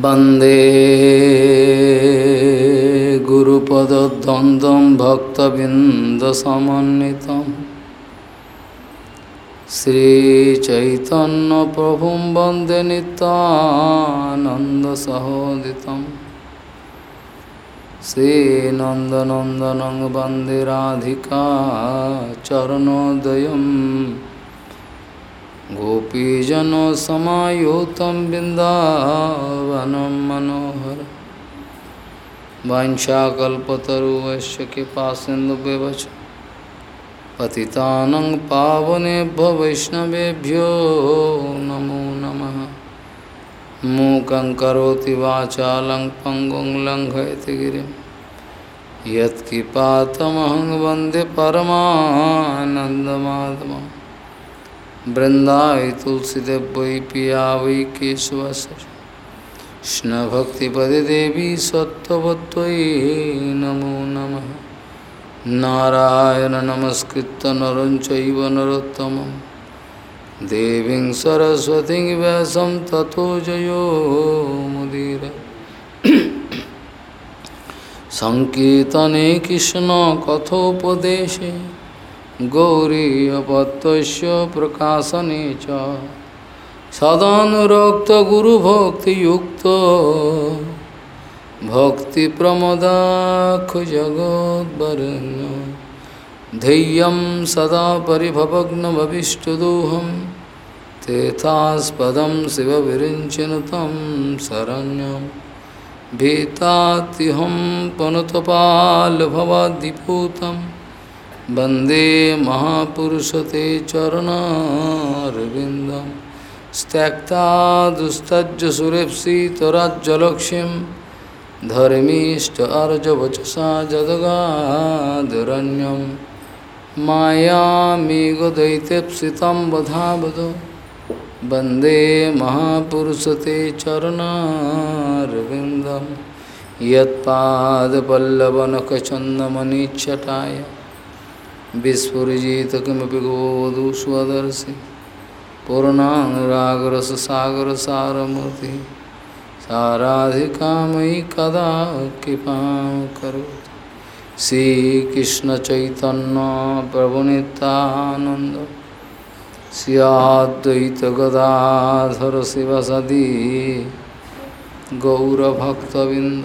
वंदे गुरुपदद्वन्द्वं भक्तबिन्दसमन्वितं। श्रीचैतन्यप्रभुं वंदे नितानन्दसहोदितं श्रीनन्दनन्दनं वंदे राधिका चरणोदयम्। गोपीजनसमायुतं बिन्दावनं मनोहर। वाञ्छाकल्पतरुवश्य कृपासिन्धुव्यवच पतितानं पावनेभ्यो वैष्णवेभ्यो नमो नमः। मूकं करोति वाचालं पङ्गुं लङ्घयति गिरिं। यत्किपातमहं वृंदाई तुलसीदेव वै पिया वै केशवस्य भक्तिपदे देवी सत्वत्वयी नमो नमः। नारायण नमस्कृत नर चैव नरोत्तमं देवीं सरस्वतीं व्यासं ततो जयो मुदीर। सङ्कीर्तने कृष्णकथोपदेशे गौरीयपत्तस्य प्रकाशने च। सदानुरक्तगुरुभक्तियुक्तो भक्तिप्रमदाखजगोद्वरण्य धैर्यं सदा परिभवग्नभविष्टदोहं तेथास्पदं शिवविरिञ्चिनुतं शरण्यं। भीतातिहं पनुतपाल्भवाद्दिपूतम् वंदे महापुरुष ते चरणारविन्दं। त्यक्ता दुस्तज्जसुरेप्सि त्वराज्जलक्ष्यं धर्मीष्ट अर्जवचसा जदगादरण्यं। मायामेघदैत्यप्सितं वधावद। वंदे महापुरुष ते चरणारविन्दं। यत्पादपल्लवनखचन्दमनिच्छटाय विस्फुजित किमपि गोदु स्वदर्शि सारमूर्ति साराधिका मयि कदा कृपा करोति श्रीकृष्ण चैतन्य सियाद्वैत गदाधर शिवसदी गौरभक्तबिंद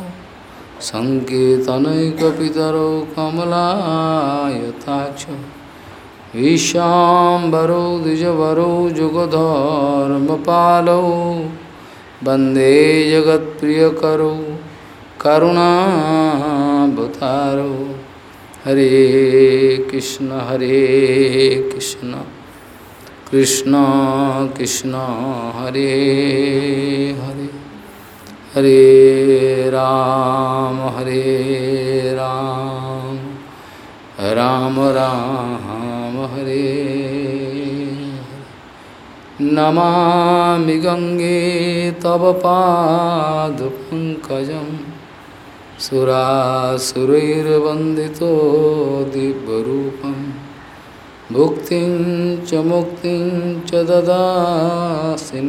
सङ्केतनैकपितरौ कमलायताक्ष। विश्वाम्बरौ द्विजवरौ, जुगधर्मपालौ। वंदे जगत्प्रियकरौ, करुणावतारौ। हरे कृष्ण हरे कृष्ण। कृष्ण कृष्ण, हरे हरे। हरे राम हरे राम। राम राम, हरे। नमामि गंगे तव पादपङ्कजं। सुरासुरैर्वन्दितो दिव्यरूपं। भुक्तिं च मुक्तिं च ददासि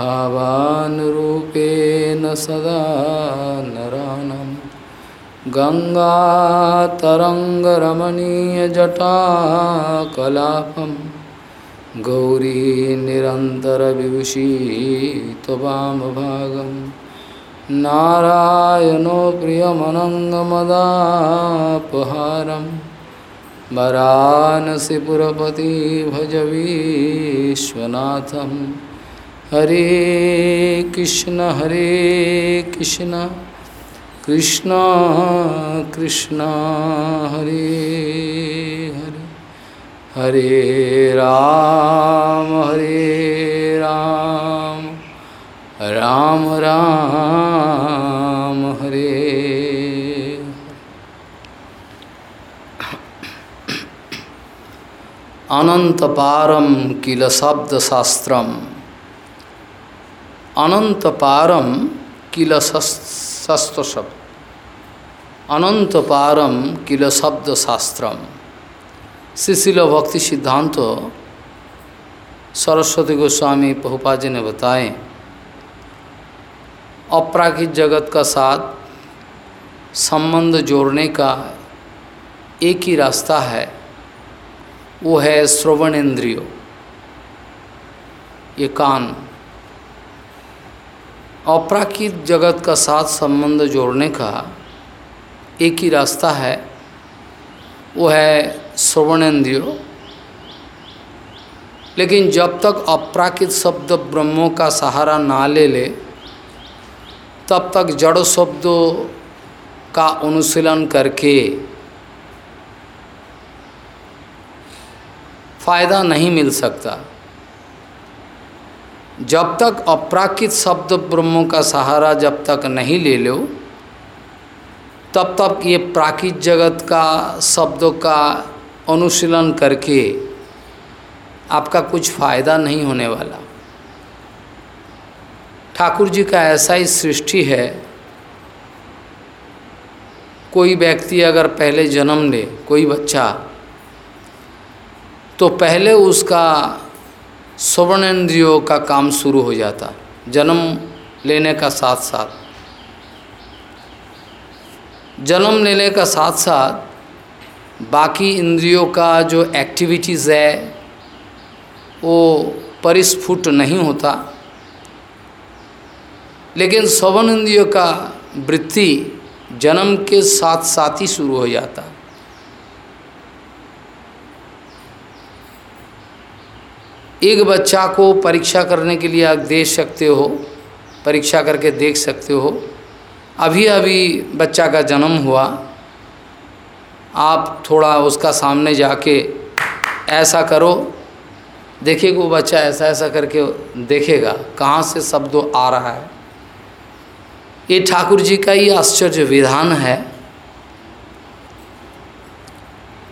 भावानुरूपेण सदा नरानं गङ्गातरङ्गरमणीयजटाकलापं गौरी निरन्तरविभूषी त्ववामभागं नारायणो प्रियमनङ्गमदापहारं वरानसिपुरपति भज विश्वनाथम्। हरे कृष्ण हरे कृष्ण कृष्ण कृष्ण, हरे हरे। हरे राम हरे राम राम राम, हरे। अनंत पारम किल शब्द शास्त्रम अनंत पारम किल शस्त्र शब्द अनंत पारम किल शब्द शास्त्रम शिशिल भक्ति सिद्धांत सरस्वती गोस्वामी पहुपा जी ने बताए अपराकित जगत का साथ संबंध जोड़ने का एक ही रास्ता है, वो है श्रवण इंद्रियो ये कान अपराकित जगत का साथ संबंध जोड़ने का एक ही रास्ता है, वो है श्रवण इंद्रियो लेकिन जब तक अपराकित शब्द ब्रह्मों का सहारा ना ले ले, तब तक जड़ शब्दों का अनुशीलन करके फ़ायदा नहीं मिल सकता। जब तक अप्राकृत शब्द ब्रह्मों का सहारा जब तक नहीं ले लो, तब तक ये प्राकृत जगत का शब्दों का अनुशीलन करके आपका कुछ फ़ायदा नहीं होने वाला। ठाकुर जी का ऐसा ही सृष्टि है, कोई व्यक्ति अगर पहले जन्म ले, कोई बच्चा तो पहले उसका इंद्रियों का काम शुरू हो जाता, जन्म लेने का साथ साथ। जन्म लेने का साथ साथ बाकी इंद्रियों का जो एक्टिविटीज़ है, वो परिस्फुट नहीं होता। लेकिन श्रवण इंद्रियों का वृत्ति जन्म के साथ साथ ही शुरू हो जाता। एक बच्चा को परीक्षा करने के लिए आप देख सकते हो, परीक्षा करके देख सकते हो। अभी अभी बच्चा का जन्म हुआ। आप थोड़ा उसका सामने जाके ऐसा करो। देखिए वो बच्चा ऐसा ऐसा करके देखेगा, कहाँ से शब्द आ रहा है। ये ठाकुर जी का ही आश्चर्य विधान है।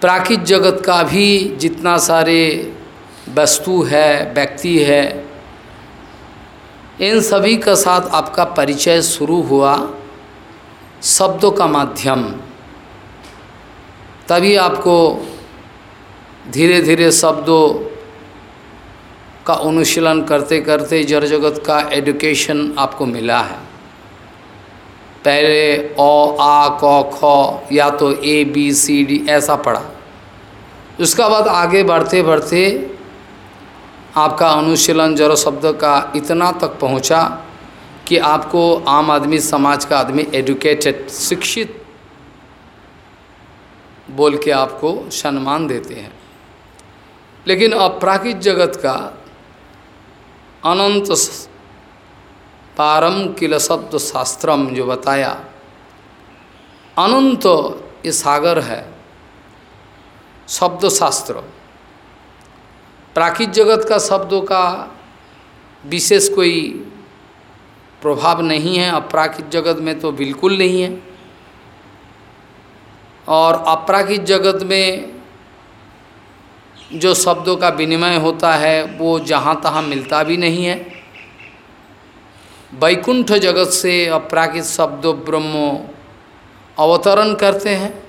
प्राकृत जगत का भी जितना सारे वस्तु है, व्यक्ति है, इन सभी का साथ आपका परिचय शुरू हुआ शब्दों का माध्यम। तभी आपको धीरे धीरे शब्दों का अनुशीलन करते करते जड़ जगत का एडुकेशन आपको मिला है। पहले ओ आ, क, ख या तो ए बी सी डी ऐसा पढ़ा उसका बाद आगे बढ़ते बढ़ते आपका अनुशीलन जड़ शब्द का इतना तक पहुँचा कि आपको आम आदमी, समाज का आदमी एडुकेटेड शिक्षित बोल के आपको सम्मान देते हैं। लेकिन अपराकित जगत का अनंत पारम किल शब्द शास्त्रम जो बताया, अनंत ये सागर है, शब्द शास्त्र। प्राकृत जगत का शब्दों का विशेष कोई प्रभाव नहीं है, अपराकित जगत में तो बिल्कुल नहीं है। और अपराकित जगत में जो शब्दों का विनिमय होता है, वो जहाँ तहाँ मिलता भी नहीं है। वैकुंठ जगत से अपराकित शब्द, ब्रह्म अवतरण करते हैं।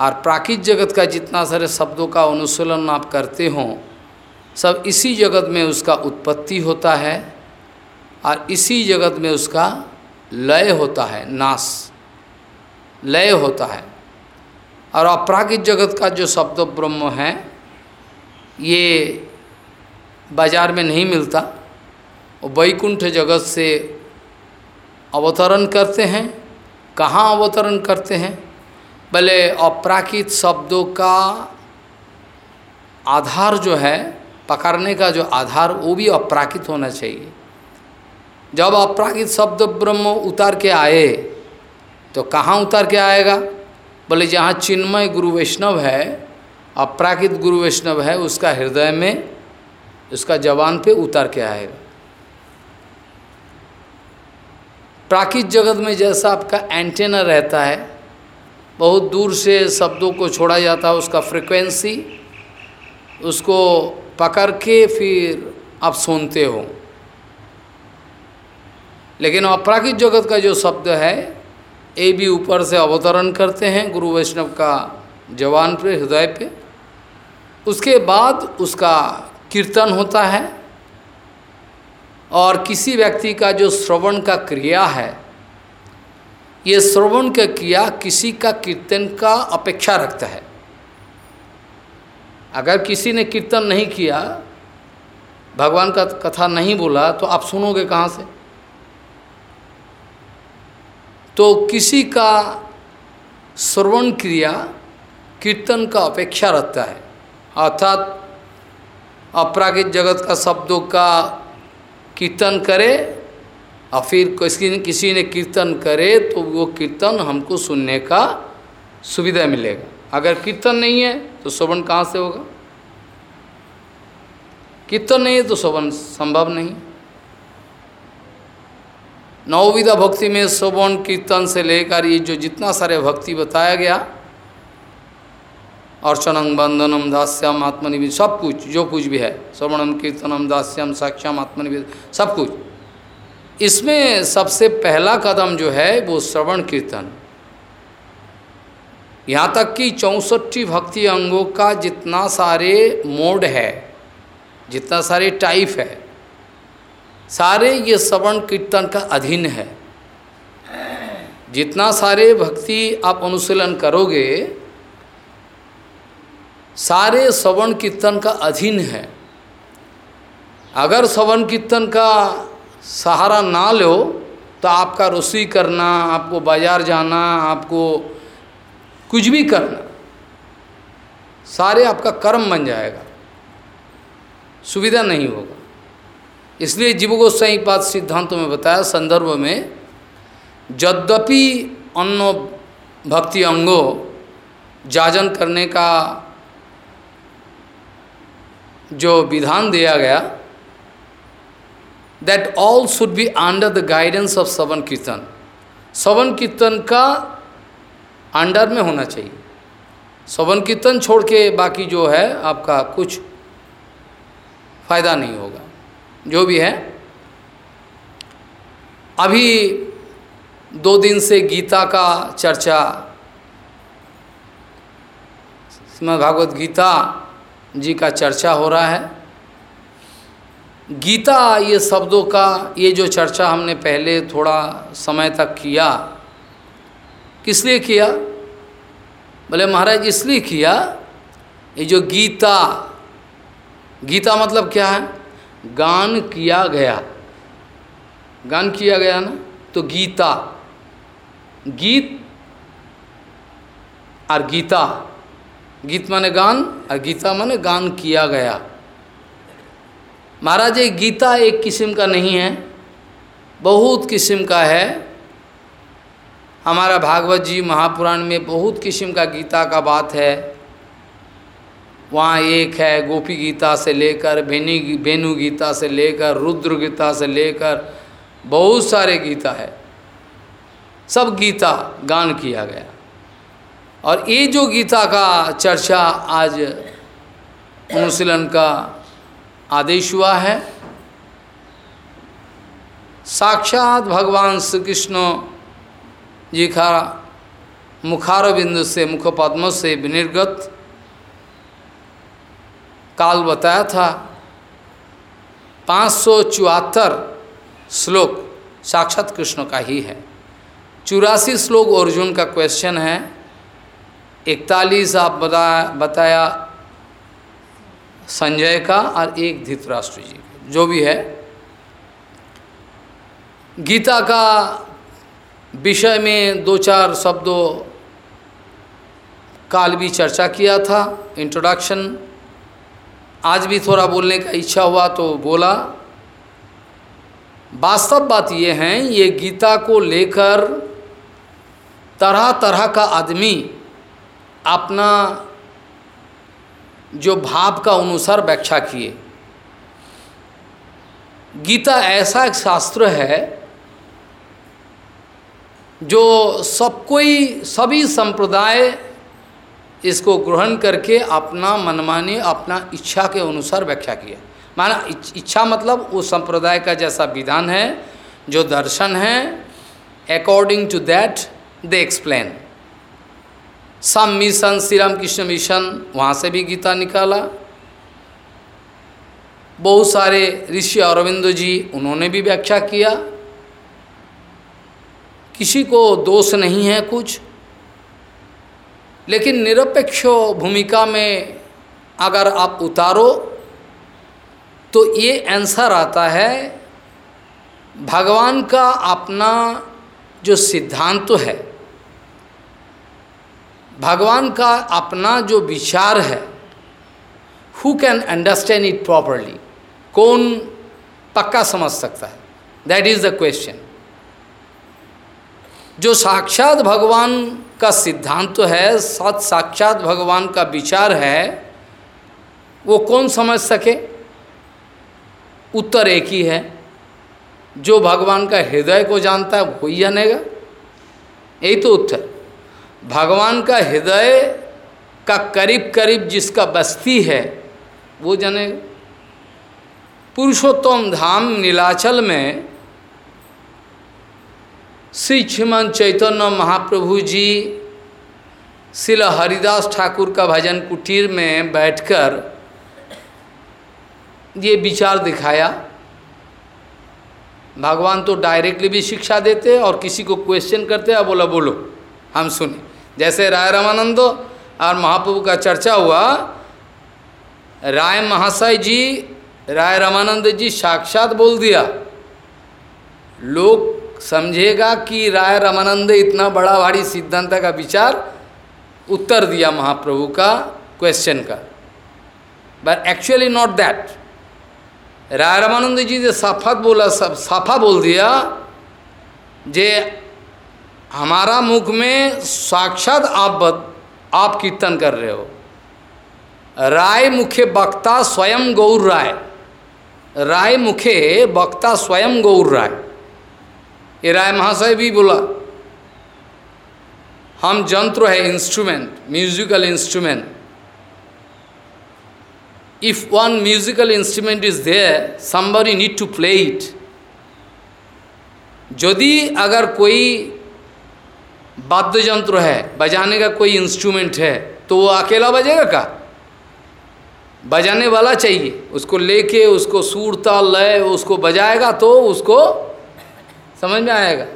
और प्राकृत जगत का जितना सारे शब्दों का अनुशीलन आप करते हो सब इसी जगत में उसका उत्पत्ति होता है और इसी जगत में उसका लय होता है, नाश, लय होता है। और अपराकित जगत का जो शब्द ब्रह्म है, ये बाज़ार में नहीं मिलता। वो वैकुंठ जगत से अवतरण करते हैं। कहाँ अवतरण करते हैं? भले अपराकित शब्दों का आधार जो है पकड़ने का जो आधार, वो भी अपराकित होना चाहिए। जब अपराकित शब्द ब्रह्म उतार के आए तो कहाँ उतार के आएगा? बोले, जहाँ चिन्मय गुरु वैष्णव है, अपराकित गुरु वैष्णव है, उसका हृदय में, उसका जवान पे उतार के आएगा। प्राकृत जगत में जैसा आपका एंटेना रहता है, बहुत दूर से शब्दों को छोड़ा जाता है, उसका फ्रिक्वेंसी उसको पकड़ के फिर आप सुनते हो। लेकिन अपराकित जगत का जो शब्द है ये भी ऊपर से अवतरण करते हैं, गुरु वैष्णव का जवान पे, हृदय पे। उसके बाद उसका कीर्तन होता है और किसी व्यक्ति का जो श्रवण का क्रिया है, ये श्रवण का क्रिया किसी का कीर्तन का अपेक्षा रखता है। अगर किसी ने कीर्तन नहीं किया, भगवान का कथा नहीं बोला तो आप सुनोगे कहाँ से? तो किसी का श्रवण क्रिया कीर्तन का अपेक्षा रखता है। अर्थात अपरागित जगत का शब्दों का कीर्तन करे, और फिर किसी किसी ने कीर्तन करे तो वो कीर्तन हमको सुनने का सुविधा मिलेगा। अगर कीर्तन नहीं है तो श्रवण कहाँ से होगा? कीर्तन नहीं है तो श्रवण संभव नहीं। नवविधा भक्ति में श्रवण कीर्तन से लेकर ये जो जितना सारे भक्ति बताया गया अर्चनम बंदनम दास्यम आत्मनिवेद, सब कुछ, जो कुछ भी है श्रवणम कीर्तनम दास्यम, साक्ष्यम, आत्मनिवेद, सब कुछ। इसमें सबसे पहला कदम जो है, वो श्रवण कीर्तन। यहाँ तक कि चौंसठी भक्ति अंगों का जितना सारे मोड है, जितना सारे टाइप है, सारे ये श्रवण कीर्तन का अधीन है। जितना सारे भक्ति आप अनुशीलन करोगे, सारे श्रवण कीर्तन का अधीन है। अगर श्रवण कीर्तन का सहारा ना लो तो आपका रसोई करना, आपको बाज़ार जाना, आपको कुछ भी करना सारे आपका कर्म बन जाएगा। सुविधा नहीं होगा। इसलिए जीव गोस्वाई पाद सिद्धांतों में बताया, संदर्भ में यद्यपि अन्य भक्ति अंगों जाजन करने का जो विधान दिया गया that all should be under the guidance of सवन कीर्तन सवन कीर्तन का अंडर में होना चाहिए। सवन कीर्तन छोड़ के बाकी जो है आपका कुछ फ़ायदा नहीं होगा। जो भी है। अभी दो दिन से गीता का चर्चा, श्रीमद भागवत गीता जी का चर्चा हो रहा है। गीता ये शब्दों का ये जो चर्चा हमने पहले थोड़ा समय तक किया किस लिए किया? बोले, महाराज इसलिए किया। ये जो गीता गीता मतलब क्या है? गान किया गया। गान किया गया ना? तो गीता। गीत और गीता। गीत माने गान और गीता माने गान किया गया। महाराज, ये गीता एक किस्म का नहीं है, बहुत किस्म का है। हमारा भागवत जी महापुराण में बहुत किस्म का गीता का बात है। वहाँ एक है गोपी गीता से लेकर, भेनी वेणु गीता से लेकर, रुद्र गीता से लेकर, बहुत सारे गीता है। सब गीता गान किया गया। और ये जो गीता का चर्चा आज अनुशीलन का आदेश हुआ है, साक्षात भगवान श्री कृष्ण जी का मुखार बिंदु से मुखपद्म से विनिर्गत। काल बताया था, पाँच श्लोक साक्षात कृष्ण का ही है। चौरासी श्लोक अर्जुन का क्वेश्चन है। इकतालीस आप बता, बताया संजय का और एक धृतराष्ट्र जी का, जो भी है। गीता का विषय में दो चार शब्दों काल भी चर्चा किया था इंट्रोडक्शन आज भी थोड़ा बोलने का इच्छा हुआ तो बोला। वास्तव बात ये है, ये गीता को लेकर तरह तरह का आदमी अपना जो भाव का अनुसार व्याख्या किए। गीता ऐसा एक शास्त्र है जो सब कोई, सभी संप्रदाय इसको ग्रहण करके अपना मनमानी, अपना इच्छा के अनुसार व्याख्या किया। माना इच्छा मतलब वो संप्रदाय का जैसा विधान है, जो दर्शन है according to that they explain some mission Shri Ramakrishna mission वहाँ से भी गीता निकाला। बहुत सारे ऋषि अरविंद जी, उन्होंने भी व्याख्या किया। किसी को दोष नहीं है कुछ। लेकिन निरपेक्ष भूमिका में अगर आप उतारो तो ये आंसर आता है, भगवान का अपना जो सिद्धांत तो है, भगवान का अपना जो विचार है who can understand it properly कौन पक्का समझ सकता है? दैट इज़ द क्वेश्चन जो साक्षात भगवान का सिद्धांत तो है, सत साक्षात भगवान का विचार है, वो कौन समझ सके? उत्तर एक ही है। जो भगवान का हृदय को जानता है, वही जानेगा। यही तो उत्तर। भगवान का हृदय का करीब करीब जिसका बस्ती है, वो जानेगा। पुरुषोत्तम धाम, नीलाचल में श्री श्रीमन चैतन्य महाप्रभु जी शिल हरिदास ठाकुर का भजन कुटीर में बैठकर ये विचार दिखाया। भगवान तो डायरेक्टली भी शिक्षा देते और किसी को क्वेश्चन करते हैं बोला, बोलो, हम सुने। जैसे राय रामानंद और महाप्रभु का चर्चा हुआ, राय महाशय जी, राय रामानंद जी साक्षात बोल दिया, लोग समझेगा कि राय रामानंद इतना बड़ा भारी सिद्धांत का विचार उत्तर दिया महाप्रभु का क्वेश्चन का। But actually not that Rai Ramanand ji ने साफत बोला, सब साफा बोल दिया जे हमारा मुख में साक्षात आप आप कीर्तन कर रहे हो। राय मुखे वक्ता स्वयं गौर राय। राय मुखे वक्ता स्वयं गौर राय। ये राय महाशय भी बोला हम जंत्र है instrument musical instrument if one musical instrument is there, somebody need to play it. यदि अगर कोई वाद्य यंत्र है बजाने का कोई इंस्ट्रूमेंट है तो वो अकेला बजेगा का बजाने वाला चाहिए उसको लेके उसको सूर ताल लय उसको बजाएगा तो उसको समझ में आएगा?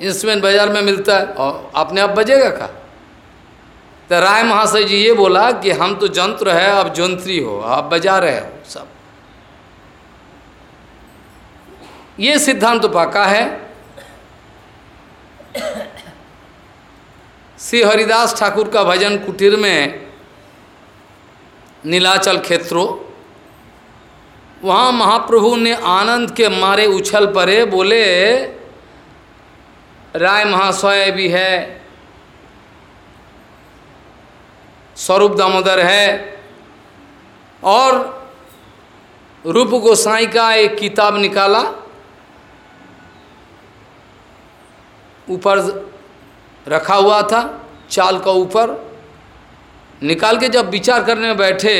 इंस्ट्रूमेंट बाज़ार में मिलता है और अपने आप बजेगा का तो राय महाशय जी ये बोला कि हम तो जंत्र है, अब जंत्री हो, आप बजा रहे हो सब। ये सिद्धांत तो पक्का है। श्री हरिदास ठाकुर का भजन कुटीर में नीलाचल क्षेत्रों वहाँ महाप्रभु ने आनंद के मारे उछल पड़े, बोले, राय महाशय भी है, स्वरूप दामोदर है। और रूप गोसाई का एक किताब निकाला। ऊपर रखा हुआ था, चाल का ऊपर। निकाल के जब विचार करने बैठे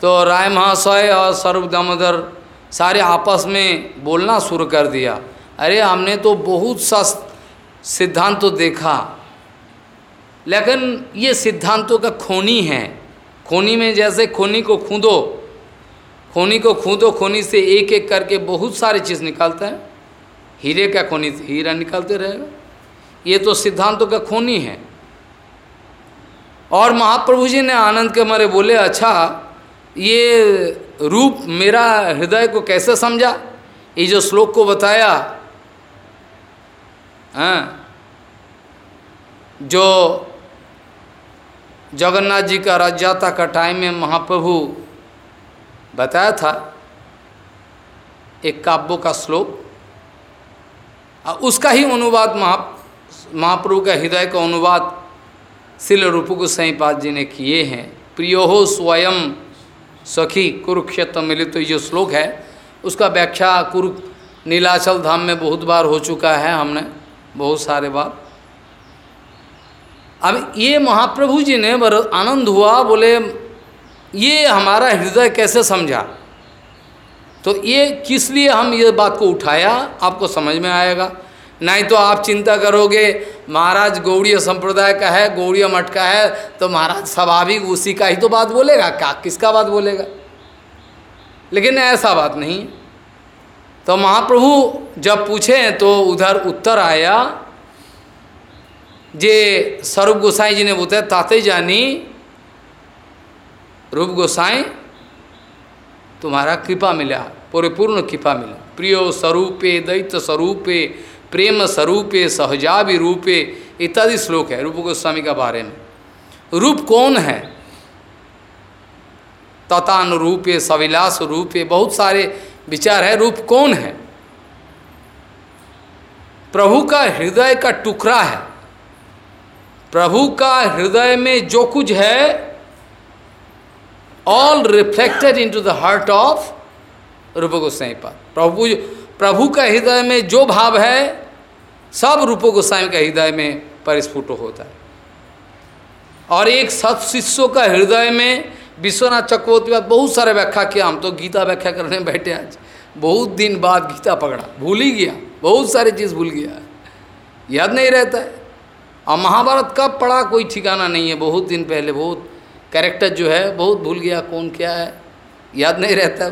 तो राय महाशय और स्वरूप दामोदर सारे आपस में बोलना शुरू कर दिया। अरे, हमने तो बहुत सा सिद्धांत तो देखा। लेकिन ये सिद्धांतों का खोनी है। खोनी में जैसे खोनी को खूदो, खोनी को खूदो, खोनी से एक एक करके बहुत सारी चीज़ निकालते हैं। हीरे का खोनी, हीरा निकालते रहेगा। ये तो सिद्धांतों का खोनी है। और महाप्रभु जी ने आनंद के मारे बोले अच्छा ये रूप मेरा हृदय को कैसे समझा? ये जो श्लोक को बताया हाँ जो जगन्नाथ जी का रथ जाता का टाइम में महाप्रभु बताया था, एक काव्य का श्लोक उसका ही अनुवाद महा, महाप्रभु का हृदय का अनुवाद शिल रूप गोसाईपाद जी ने किए हैं। प्रियो हो स्वयं सखी, कुरुक्षेत्र मिलित तो जो श्लोक है, उसका व्याख्या कुरु नीलाचल धाम में बहुत बार हो चुका है हमने, बहुत सारे बार। अब ये महाप्रभु जी ने बर आनंद हुआ, बोले, ये हमारा हृदय कैसे समझा? तो ये किस लिए हम ये बात को उठाया, आपको समझ में आएगा। नहीं तो आप चिंता करोगे। महाराज गौड़ीय संप्रदाय का है, गौड़ीय मठ का है तो महाराज स्वाभाविक उसी का ही तो बात बोलेगा। क्या, किसका बात बोलेगा? लेकिन ऐसा बात नहीं तो महाप्रभु जब पूछे तो उधर उत्तर आया, जे स्वरूप गोसाई जी ने बताया ताते जानी रूप गोसाई, तुम्हारा कृपा मिला, परिपूर्ण कृपा मिला। प्रियो स्वरूपे, दैत्य स्वरूपे प्रेम स्वरूपे सहजावि रूपे, इत्यादि श्लोक है रूप गोस्वामी का बारे में। रूप कौन है? तथानुरूपे सविलास रूपे बहुत सारे विचार है। रूप कौन है? प्रभु का हृदय का टुकड़ा है। प्रभु का हृदय में जो कुछ है all reflected into the heart of Roop Goswami पर प्रभु प्रभु का हृदय में जो भाव है, सब रूप गोस्वामी का हृदय में परिस्फुट होता है। और एक सत शिष्यों का हृदय में विश्वनाथ चक्रवर्ती बाद बहुत सारे व्याख्या किया, हम तो गीता व्याख्या करने बैठे आज। बहुत दिन बाद गीता पकड़ा, भूल ही गया, बहुत सारी चीज़ भूल गया। याद नहीं रहता है। और महाभारत कब पढ़ा कोई ठिकाना नहीं है, बहुत दिन पहले, बहुत कैरेक्टर जो है, बहुत भूल गया, कौन क्या है, याद नहीं रहता।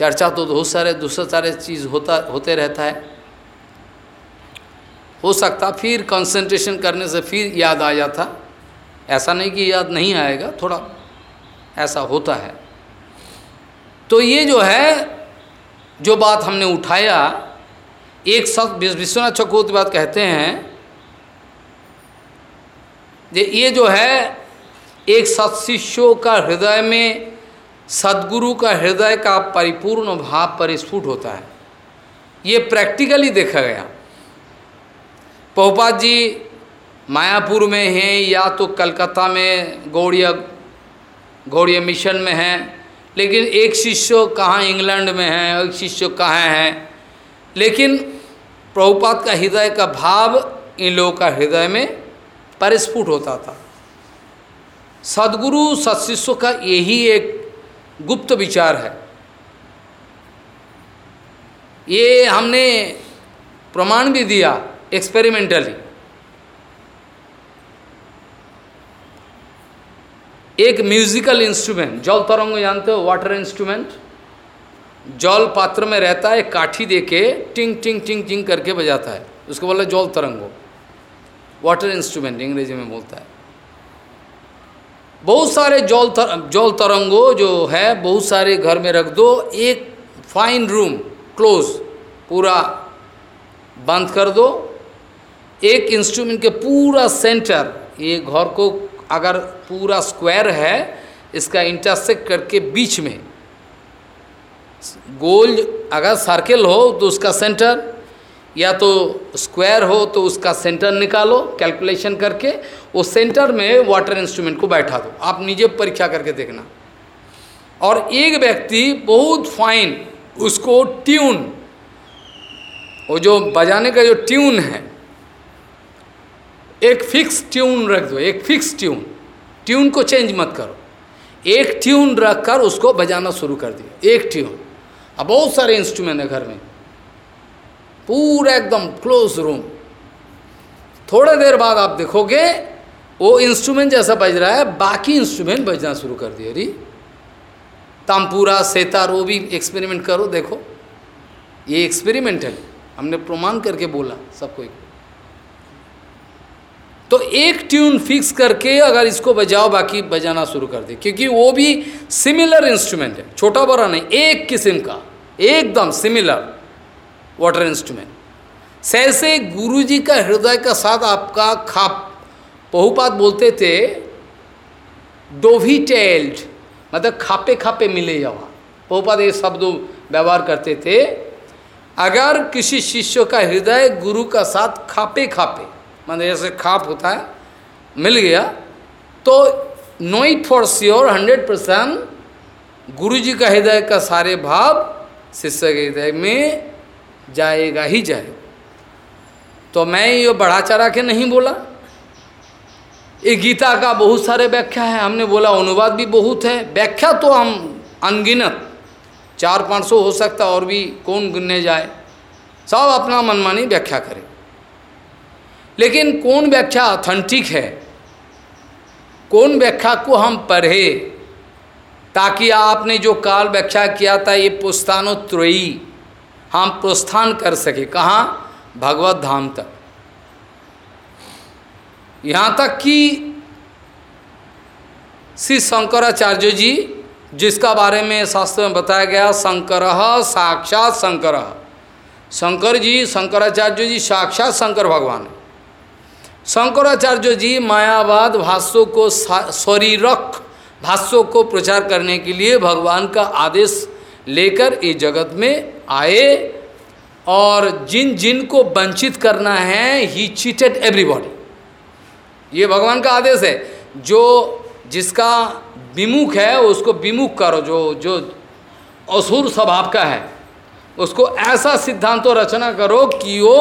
चर्चा तो बहुत सारे दूसरे सारे चीज़ होता, होते रहता है। हो सकता फिर कंसंट्रेशन करने से फिर याद आ जाता। ऐसा नहीं कि याद नहीं आएगा, थोड़ा ऐसा होता है। तो ये जो है, जो बात हमने उठाया, एक सत विश्वनाथ चक्रवर्ती बात कहते हैं ये जो है, एक सत्शिष्यों का हृदय में सदगुरु का हृदय का परिपूर्ण भाव परिस्फुट होता है। ये प्रैक्टिकली देखा गया। पहुपात जी मायापुर में हैं या तो कलकत्ता में गौड़िया गौड़िया मिशन में हैं, लेकिन एक शिष्य कहाँ इंग्लैंड में है, एक शिष्य कहाँ है? लेकिन प्रभुपात का हृदय का भाव इन लोगों का हृदय में परिस्फुट होता था। सदगुरु, सत्शिष्यों का यही एक गुप्त विचार है। ये हमने प्रमाण भी दिया एक्सपेरिमेंटली एक म्यूजिकल इंस्ट्रूमेंट जल तरंग जानते हो? वाटर इंस्ट्रूमेंट जल पात्र में रहता है, काठी दे के टिंग टिंग टिंग टिंग करके बजाता है। उसको बोला जल तरंगो। वाटर इंस्ट्रूमेंट अंग्रेज़ी में बोलता है। बहुत सारे जल तर, जल तरंगो जो है बहुत सारे घर में रख दो एक फाइन रूम क्लोज पूरा बंद कर दो। एक इंस्ट्रूमेंट के पूरा सेंटर ये घर को अगर पूरा स्क्वायर है इसका इंटरसेक्ट करके बीच में। गोल अगर सर्किल हो तो उसका सेंटर या तो स्क्वायर हो तो उसका सेंटर निकालो, कैलकुलेशन करके वो सेंटर में वाटर इंस्ट्रूमेंट को बैठा दो। आप नीचे परीक्षा करके देखना। और एक व्यक्ति बहुत फाइन उसको ट्यून वो जो बजाने का जो ट्यून है, एक फिक्स ट्यून रख दो, एक फिक्स ट्यून ट्यून को चेंज मत करो। एक ट्यून रख कर उसको बजाना शुरू कर दिया। एक ट्यून अब बहुत सारे इंस्ट्रूमेंट है घर में। पूरा एकदम क्लोज रूम थोड़ा देर बाद आप देखोगे, वो इंस्ट्रूमेंट जैसा बज रहा है, बाकी इंस्ट्रूमेंट बजना शुरू कर दिए अरे तामपूरा सेतार, वो भी एक्सपेरिमेंट करो, देखो। ये एक्सपेरिमेंट है। हमने प्रमाण करके बोला सबको तो एक ट्यून फिक्स करके अगर इसको बजाओ, बाकी बजाना शुरू कर दे क्योंकि वो भी सिमिलर इंस्ट्रूमेंट है, छोटा बड़ा नहीं, एक किस्म का, एकदम सिमिलर वाटर इंस्ट्रूमेंट सैसे गुरु जी का हृदय का साथ आपका खाप। बहुपात बोलते थे डोभी टेल्ड मतलब खापे खापे मिले जाओ। बहुपात ये शब्द व्यवहार करते थे। अगर किसी शिष्य का हृदय गुरु का साथ खापे खापे मतलब जैसे खाप होता है, मिल गया तो know it for sure hundred percent guru ji का हृदय का सारे भाव शिष्य के हृदय में जाएगा ही जाएगा तो मैं ये बढ़ा चढ़ा के नहीं बोला। ये गीता का बहुत सारे व्याख्या है, हमने बोला अनुवाद भी बहुत है। व्याख्या तो हम अनगिनत, चार पाँच सौ हो सकता और भी कौन गिनने जाए। सब अपना मनमानी व्याख्या करें। लेकिन कौन व्याख्या ऑथेंटिक है? कौन व्याख्या को हम पढ़े? ताकि आपने जो काल व्याख्या किया था, ये पुस्तानोत्रोयी। हम प्रस्थान कर सके। कहाँ? भगवत धाम तक। यहाँ तक कि श्री शंकराचार्य जी, जिसका बारे में शास्त्र में बताया गया, शंकर साक्षात शंकर। शंकर जी, शंकराचार्य जी साक्षात शंकर भगवान है। शंकराचार्य जी मायावाद भाष्यों को शरीरक भाष्यों को प्रचार करने के लिए भगवान का आदेश लेकर इस जगत में आए और जिन जिन को वंचित करना है ही चीटेड एवरीबॉडी ये भगवान का आदेश है। जो जिसका विमुख है उसको विमुख करो। जो जो असुर स्वभाव का है उसको ऐसा सिद्धांत रचना करो कि वो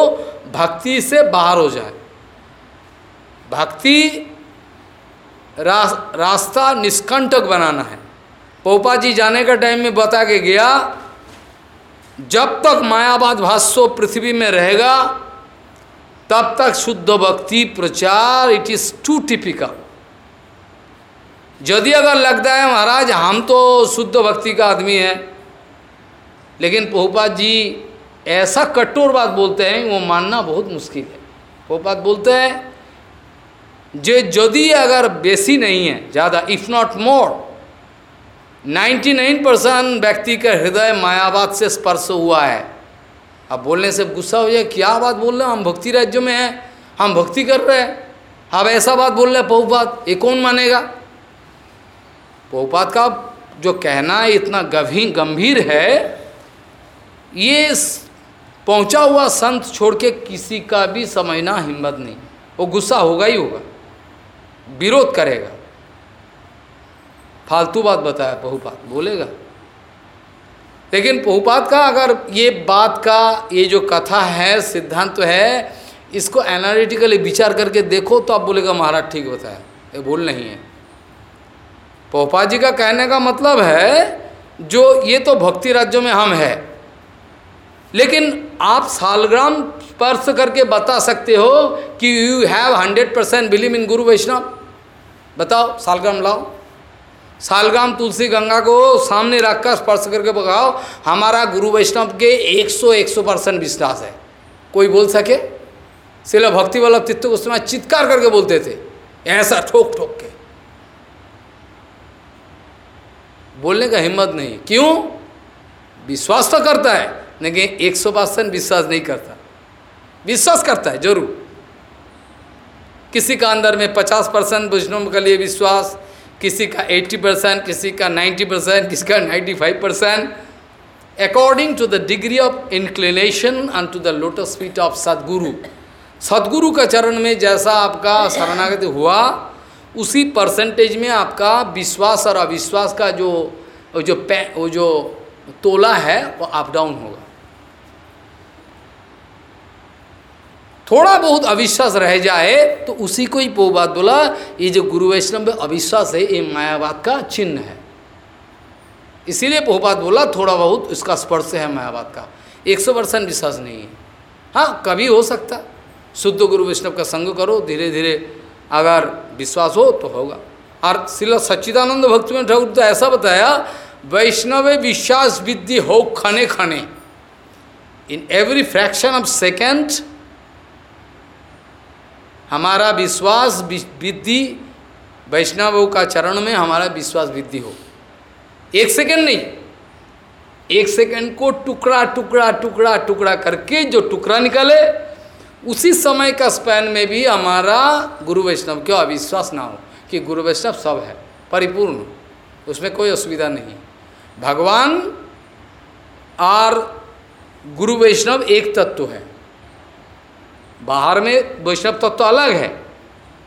भक्ति से बाहर हो जाए। भक्ति रास, रास्ता निष्कंटक बनाना है। पोपा जी जाने का टाइम में बता के गया जब तक मायावाद भाष्य पृथ्वी में रहेगा, तब तक शुद्ध भक्ति प्रचार इट इज़ टू टिपिकल यदि अगर लगता है महाराज, हम तो शुद्ध भक्ति का आदमी है, लेकिन पोपात जी ऐसा कठोर बात बोलते हैं, वो मानना बहुत मुश्किल है। पोपात बोलते हैं, जे यदि अगर बेसी नहीं है, ज़्यादा इफ़ नॉट मोर 99 परसेंट व्यक्ति का हृदय मायावाद से स्पर्श हुआ है। अब बोलने से गुस्सा हो जाए, क्या बात बोल रहे हैं? हम भक्ति राज्य में हैं, हम भक्ति कर रहे हैं। अब ऐसा बात बोल रहे हैं बहुपात ये कौन मानेगा? बहुपात का जो कहना इतना गभी, गंभीर है, ये पहुँचा हुआ संत छोड़ के किसी का भी समझना हिम्मत नहीं। वो गुस्सा होगा ही होगा, विरोध करेगा। फालतू बात बताया, बहुपात, बोलेगा। लेकिन बहुपात का अगर ये बात का, ये जो कथा है, सिद्धांत तो है, इसको एनालिटिकली विचार करके देखो तो आप बोलेगा, महाराज, ठीक बताया ये भूल नहीं है। पोपा जी का कहने का मतलब है, जो ये तो भक्ति राज्यों में हम है, लेकिन आप सालग्राम स्पर्श करके बता सकते हो कि you have hundred percent believe in guru Vaishnav बताओ, सालग्राम लाओ। सालग्राम तुलसी गंगा को सामने रखकर स्पर्श करके बताओ, हमारा गुरु वैष्णव के 100 100 परसेंट विश्वास है। कोई बोल सके? सिला भक्ति वाला तित्व समय चित्कार करके बोलते थे, ऐसा ठोक ठोक के। बोलने का हिम्मत नहीं। क्यों? विश्वास तो करता है, लेकिन 100 परसेंट विश्वास नहीं करता। विश्वास करता है, ज़रूर। किसी का अंदर में 50 परसेंट वैष्णव के लिए विश्वास किसी का 80 परसेंट, किसी का 90 परसेंट, किसी का 95 percent. According to the degree of inclination and to the lotus feet of Sadguru Sadguru का चरण में जैसा आपका शरणागति हुआ, उसी परसेंटेज में आपका विश्वास और अविश्वास का जो जो वो जो तोला है, वो अप डाउन होगा। थोड़ा बहुत अविश्वास रह जाए तो उसी को ही वो बात बोला, ये जो गुरु वैष्णव में अविश्वास है, ये मायावाद का चिन्ह है। इसीलिए पोहबात बोला, थोड़ा बहुत उसका स्पर्श है मायावाद का। एक सौ परसेंट विश्वास नहीं है। हाँ कभी हो सकता। शुद्ध गुरु वैष्णव का संग करो धीरे धीरे अगर विश्वास हो तो होगा। और शिला सच्चिदानंद भक्त में ठाकुर तो ऐसा बताया, वैष्णव विश्वास विद्धि हो खने खने in every fraction of second हमारा विश्वास वृद्धि वैष्णव का चरण में हमारा विश्वास वृद्धि हो। एक सेकंड नहीं, एक सेकंड को टुकड़ा टुकड़ा टुकड़ा टुकड़ा करके जो टुकड़ा निकले, उसी समय का स्पैन में भी हमारा गुरु वैष्णव क्यों अविश्वास ना हो कि गुरु वैष्णव सब है, परिपूर्ण, उसमें कोई असुविधा नहीं। भगवान और गुरु वैष्णव एक तत्व है। बाहर में वैष्णव तत्व तो अलग है।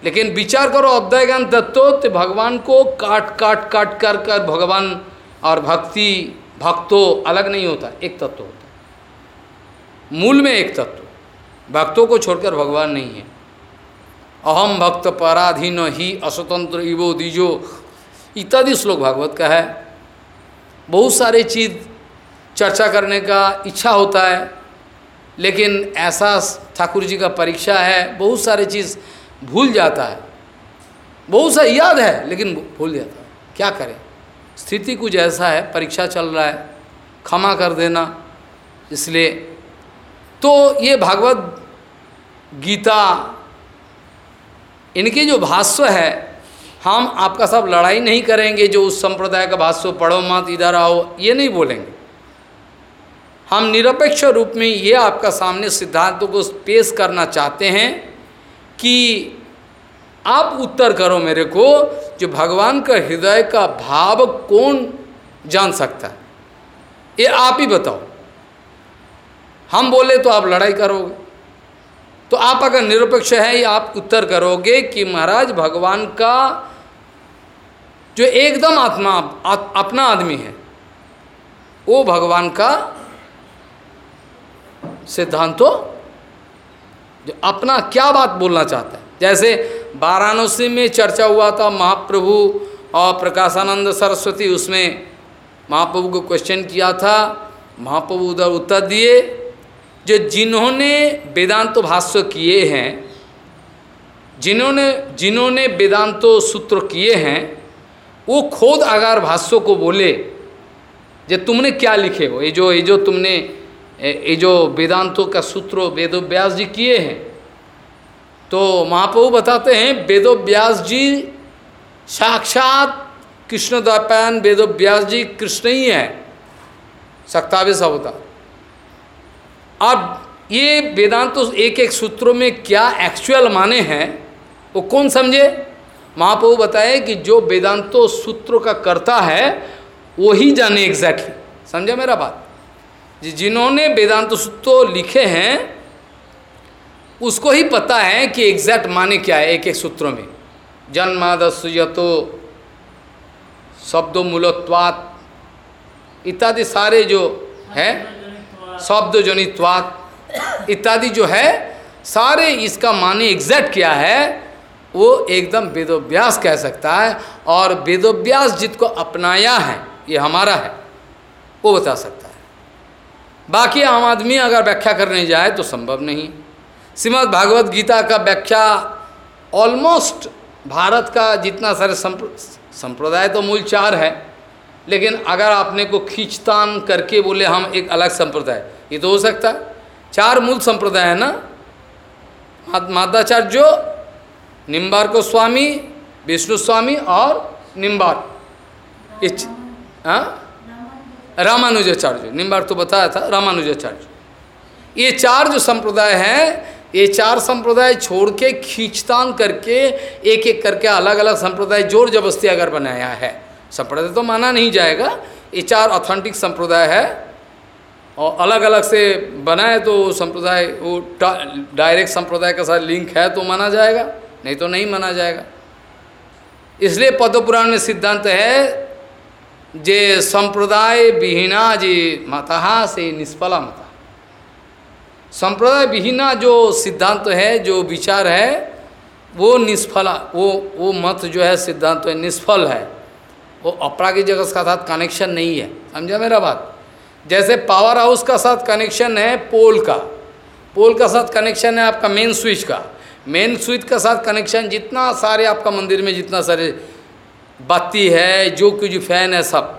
लेकिन विचार करो अध्याय ज्ञान तत्व तो भगवान को काट काट काट कर कर भगवान और भक्ति, भक्तों अलग नहीं होता, एक तत्व होता मूल में एक तत्व। भक्तों को छोड़कर भगवान नहीं है। अहम भक्त पराधीन ही अस्वतंत्र इवो दीजो इत्यादि श्लोक भागवत का है। बहुत सारे चीज़ चर्चा करने का इच्छा होता है। लेकिन ऐसा ठाकुर जी का परीक्षा है, बहुत सारे चीज़ भूल जाता है। बहुत सा याद है, लेकिन भूल जाता है। क्या करें? स्थिति कुछ ऐसा है, परीक्षा चल रहा है, क्षमा कर देना, इसलिए। तो ये भागवत गीता, इनके जो भाष्य है, हम आपका सब लड़ाई नहीं करेंगे, जो उस संप्रदाय का भाष्य, पढ़ो मत, इधर आओ, ये नहीं बोलेंगे। हम निरपेक्ष रूप में ये आपका सामने सिद्धांतों को पेश करना चाहते हैं कि आप उत्तर करो मेरे को, जो भगवान का हृदय का भाव कौन जान सकता है? ये आप ही बताओ। हम बोले तो आप लड़ाई करोगे। तो आप अगर निरपेक्ष है, ये आप उत्तर करोगे कि महाराज, भगवान का जो एकदम आत्मा अपना आदमी है, वो भगवान का सिद्धांतो, जो अपना क्या बात बोलना चाहता है? जैसे वाराणसी में चर्चा हुआ था महाप्रभु और प्रकाशानंद सरस्वती, उसमें महाप्रभु को क्वेश्चन किया था, महाप्रभु उधर उत्तर दिए, जो जिन्होंने वेदांत भाष्य किए हैं, जिन्होंने जिन्होंने वेदांतो सूत्र किए हैं, वो खोद अगर भाष्यों को बोले, जो तुमने क्या लिखे हो? ये जो ये जो तुमने ये जो वेदांतों का सूत्र वेदोव्यास जी किए हैं तो महाप्रभु बताते हैं, वेदोव्यास जी साक्षात कृष्ण द्वापायन वेदोव्यास जी कृष्ण ही है सक्तावे अवतार। अब ये वेदांत एक एक सूत्रों में क्या एक्चुअल माने हैं, वो कौन समझे? महाप्रभु बताए कि जो वेदांतो सूत्रों का करता है, वो ही जाने एग्जैक्टली समझे मेरा बात? जिन्होंने वेदांत सूत्र लिखे हैं, उसको ही पता है कि एग्जैक्ट माने क्या है एक एक सूत्रों में। जन्मादस यतो शब्दों मूलत्वात इत्यादि सारे जो है शब्द जनित्वात इत्यादि जो है, सारे इसका माने एग्जैक्ट क्या है, वो एकदम वेदोव्यास कह सकता है, और वेदोव्यास जिसको अपनाया है, ये हमारा है, वो बता सकता है। बाकी आम आदमी अगर व्याख्या करने जाए तो संभव नहीं। श्रीमद् भागवत गीता का व्याख्या ऑलमोस्ट भारत का जितना सारे संप्रदाय तो मूल चार है, लेकिन अगर आपने को खींचतान करके बोले हम एक अलग संप्रदाय, ये तो हो सकता है। चार मूल संप्रदाय है ना? मादाचार्य निम्बार को स्वामी विष्णु स्वामी और निम्बार हाँ? रामानुजाचार्य, निम्बार तो बताया था, रामानुजाचार्य। ये चार जो संप्रदाय हैं, ये चार संप्रदाय छोड़ के खींचतान करके एक एक करके अलग अलग संप्रदाय ज़ोर जबरस्ती अगर बनाया है, संप्रदाय तो माना नहीं जाएगा। ये चार ऑथेंटिक संप्रदाय है, और अलग अलग से बनाए तो संप्रदाय, वो डायरेक्ट संप्रदाय के साथ लिंक है तो माना जाएगा, नहीं तो नहीं माना जाएगा। इसलिए पद्मपुराण में सिद्धांत है जे संप्रदाय विहीना जी मता से निष्फला मता संप्रदाय विहीना जो सिद्धांत है, जो विचार है, वो निष्फला, वो वो मत जो है, सिद्धांत है, निष्फल है। वो अपरागिक जगत का साथ कनेक्शन नहीं है। समझा मेरा बात? जैसे पावर हाउस का साथ कनेक्शन है पोल का। पोल का साथ कनेक्शन है आपका मेन स्विच का। मेन स्विच का साथ कनेक्शन जितना सारे आपका मंदिर में जितना सारे बत्ती है, जो कुछ फ़ैन है सब।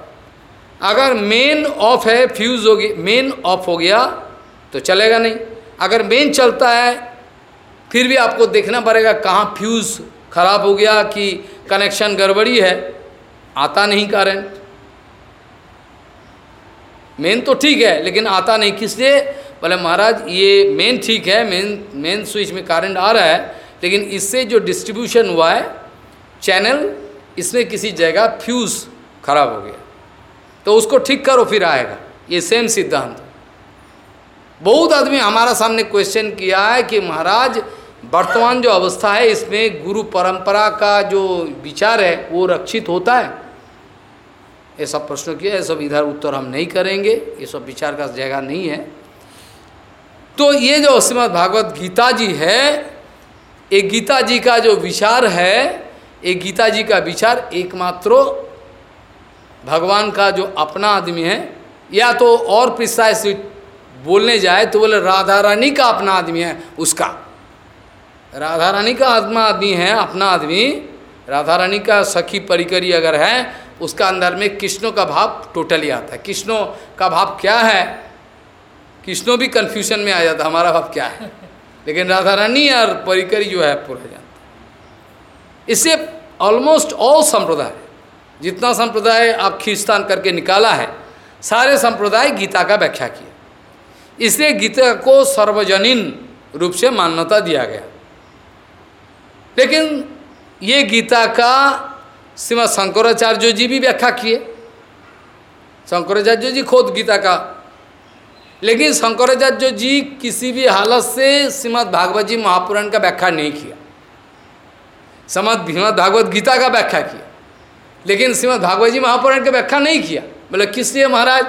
अगर मेन ऑफ़ है फ्यूज़ हो गया मेन ऑफ़ हो गया तो चलेगा नहीं। अगर मेन चलता है, फिर भी आपको देखना पड़ेगा कहाँ फ्यूज़ खराब हो गया कि कनेक्शन गड़बड़ी है। आता नहीं करंट मेन तो ठीक है, लेकिन आता नहीं। किस लिए? बोले, महाराज, ये मेन ठीक है मेन मेन स्विच में करंट आ रहा है, लेकिन इससे जो डिस्ट्रीब्यूशन हुआ है चैनल इसमें किसी जगह फ्यूज़ खराब हो गया। तो उसको ठीक करो, फिर आएगा। ये सेम सिद्धांत। बहुत आदमी हमारा सामने क्वेश्चन किया है कि महाराज, वर्तमान जो अवस्था है, इसमें गुरु परंपरा का जो विचार है, वो रक्षित होता है? ये सब प्रश्न किया ये सब इधर उत्तर हम नहीं करेंगे। ये सब विचार का जगह नहीं है। तो ये जो श्रीमद भागवत गीता जी है, ये गीता जी का जो विचार है एक गीता जी का विचार एकमात्र भगवान का जो अपना आदमी है, या तो और प्रिसाइस बोलने जाए तो बोले राधा रानी का अपना आदमी है उसका। राधा रानी का आत्मा आदमी है, अपना आदमी। राधा रानी का सखी परिकरी अगर है, उसका अंदर में कृष्णों का भाव टोटली आता है। कृष्णों का भाव क्या है? कृष्णों भी कन्फ्यूज़न में आ जाता हमारा भाव क्या है? लेकिन राधा रानी और परिकरी जो है, पूरा इससे ऑलमोस्ट ऑल संप्रदाय, जितना संप्रदाय आप खींचतान करके निकाला है, सारे संप्रदाय गीता का व्याख्या किए इसलिए गीता को सर्वजनीन रूप से मान्यता दिया गया। लेकिन ये गीता का श्रीमद शंकराचार्य जी भी व्याख्या किए। शंकराचार्य जी खुद गीता का। लेकिन शंकराचार्य जी किसी भी हालत से श्रीमद भागवत जी महापुराण का व्याख्या नहीं किया। समद श्रीमद भागवत गीता का व्याख्या किया। लेकिन श्रीमद भागवत जी महापुराण का व्याख्या नहीं किया। बोले, किस लिए महाराज?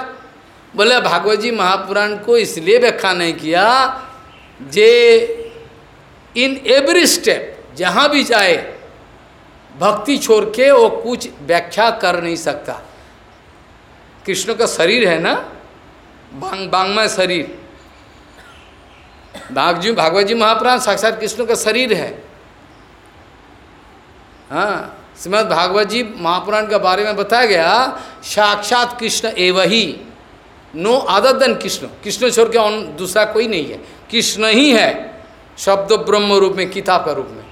बोले, भागवत जी महापुराण को इसलिए व्याख्या नहीं किया जे इन एवरी स्टेप जहाँ भी जाए, भक्ति छोड़ के वो कुछ व्याख्या कर नहीं सकता। कृष्ण का शरीर है ना? बांग, बांगमय शरीर। भाग जी, भागवत जी महापुराण साक्षात कृष्ण का शरीर है। हाँ श्रीमद भागवत जी महापुराण के बारे में बताया गया, साक्षात कृष्ण एव ही। No other than Krishna Krishna छोड़ के और दूसरा कोई नहीं है। कृष्ण ही है, शब्द ब्रह्म रूप में, किताब का रूप में।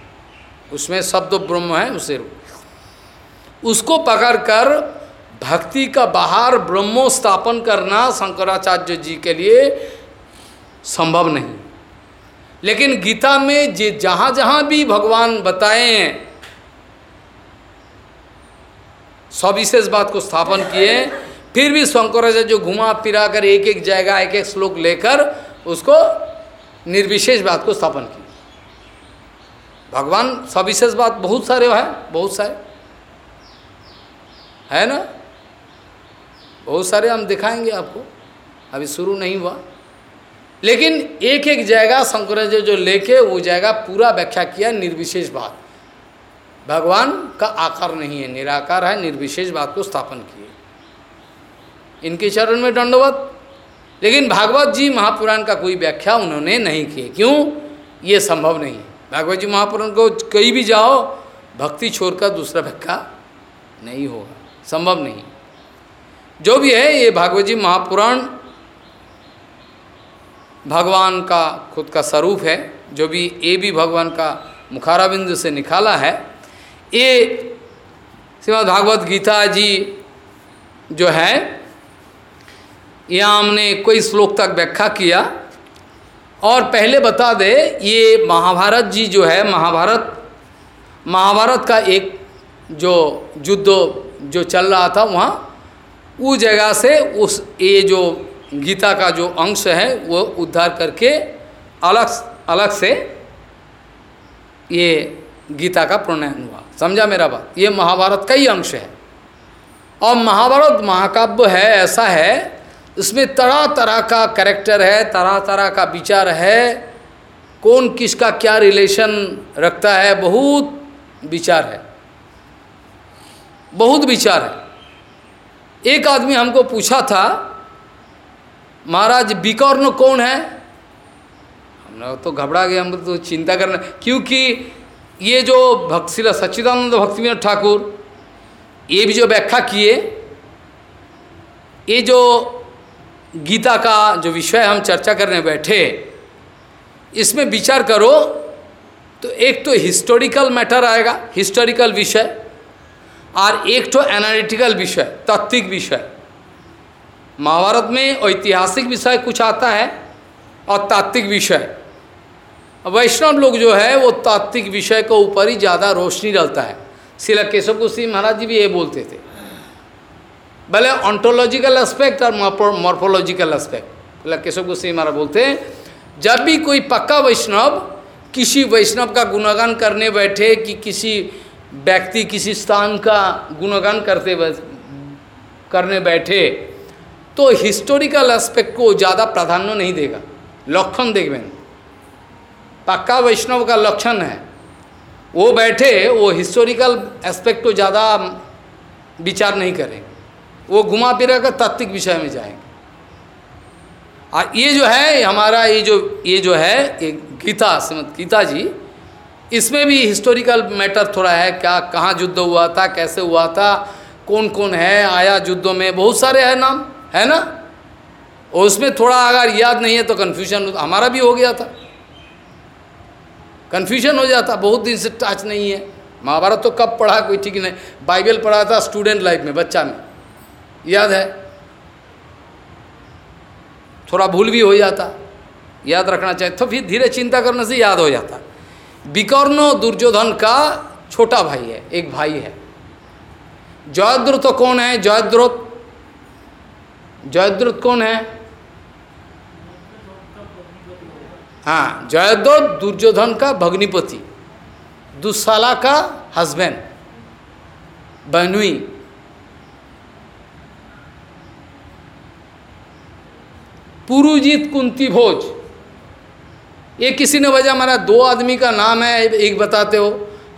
उसमें शब्द ब्रह्म है, उसे रूप। उसको पकड़कर भक्ति का बाहर ब्रह्मो स्थापन करना शंकराचार्य जी के लिए संभव नहीं। लेकिन गीता में जे जहाँ जहाँ भी भगवान बताए हैं सविशेष बात को स्थापन किए, फिर भी शंकराचार्य जो घुमा फिरा कर एक एक जगह, एक एक श्लोक लेकर उसको निर्विशेष बात को स्थापन किया भगवान सविशेष बात बहुत सारे है, बहुत सारे। है ना? बहुत सारे हम दिखाएँगे आपको। अभी शुरू नहीं हुआ। लेकिन एक एक जगह शंकराचार्य जो लेके वो जगह पूरा व्याख्या किया निर्विशेष बात। भगवान का आकार नहीं है, निराकार है, निर्विशेष बात को स्थापन किए। इनके चरण में दंडवत। लेकिन भागवत जी महापुराण का कोई व्याख्या उन्होंने नहीं किए क्यों? ये संभव नहीं है। भागवत जी महापुराण को कहीं भी जाओ, भक्ति छोड़कर दूसरा व्याख्या नहीं होगा। संभव नहीं जो भी है, ये भागवत जी महापुराण भगवान का खुद का स्वरूप है। जो भी ये भी भगवान का मुखाराबिंद से निकाला है ये श्रीमद भागवत गीता जी जो है यहाँ हमने कोई श्लोक तक व्याख्या किया। और पहले बता दे, ये महाभारत जी जो है, महाभारत महाभारत का एक जो युद्ध जो चल रहा था वहाँ उस जगह से उस, ये जो गीता का जो अंश है, वो उद्धार करके अलग अलग से ये गीता का प्रणयन हुआ। समझा मेरा बात? ये महाभारत का ही अंश है। और महाभारत महाकाव्य है, ऐसा है, इसमें तरह तरह का करेक्टर है तरह तरह का विचार है, कौन किसका क्या रिलेशन रखता है, बहुत विचार है। बहुत विचार है। एक आदमी हमको पूछा था, महाराज विकर्ण कौन है? हम तो घबरा गए, हम तो चिंता करना क्योंकि ये जो भक्तिला सच्चिदानंद भक्ति ठाकुर, ये भी जो व्याख्या किए, ये जो गीता का जो विषय हम चर्चा करने बैठे, इसमें विचार करो तो एक तो हिस्टोरिकल मैटर आएगा हिस्टोरिकल विषय, और एक तो एनालिटिकल विषय, तात्विक विषय। महाभारत में ऐतिहासिक विषय कुछ आता है, और तात्विक विषय। वैष्णव लोग जो है, वो तात्विक विषय के ऊपर ही ज़्यादा रोशनी डालता है। शिला केशव कुशी महाराज जी भी ये बोलते थे। भले ऑन्टोलॉजिकल एस्पेक्ट और मॉर्फोलॉजिकल एस्पेक्ट भले केशव कुशी महाराज बोलते हैं, जब भी कोई पक्का वैष्णव किसी वैष्णव का गुणगान करने बैठे कि किसी व्यक्ति, किसी स्थान का गुणगान करते करने बैठे तो हिस्टोरिकल एस्पेक्ट को ज़्यादा प्राधान्य नहीं देगा। लक्षण देखें पक्का वैष्णव का लक्षण है। वो बैठे, वो हिस्टोरिकल एस्पेक्ट को ज़्यादा विचार नहीं करेंगे वो घुमा फिरा कर तात्विक विषय में जाएँगे। और ये जो है, हमारा ये जो ये जो है, ये गीता, श्रीमद गीता जी, इसमें भी हिस्टोरिकल मैटर थोड़ा है। क्या, कहाँ युद्ध हुआ था, कैसे हुआ था कौन कौन है, आया युद्धों में, बहुत सारे है नाम, है ना? और उसमें थोड़ा अगर याद नहीं है तो कन्फ्यूज़न हमारा भी हो गया था। कन्फ्यूज़न हो जाता, बहुत दिन से टच नहीं है। महाभारत तो कब पढ़ा कोई ठीक नहीं। बाइबल पढ़ा था स्टूडेंट लाइफ में, बच्चा में। याद है? थोड़ा भूल भी हो जाता। याद रखना चाहिए तो फिर धीरे चिंता करने से याद हो जाता। विकर्ण दुर्योधन का छोटा भाई है, एक भाई है। जयद्रुत कौन है? जयद्रुत जयद्रुत कौन है? हाँ जयद्रुत दुर्योधन का भग्निपति, दुस्साला का हस्बैंड बहनुई पुरुजीत कुंती भोज। ये किसी ने वजह हमारा दो आदमी का नाम है, एक बताते हो।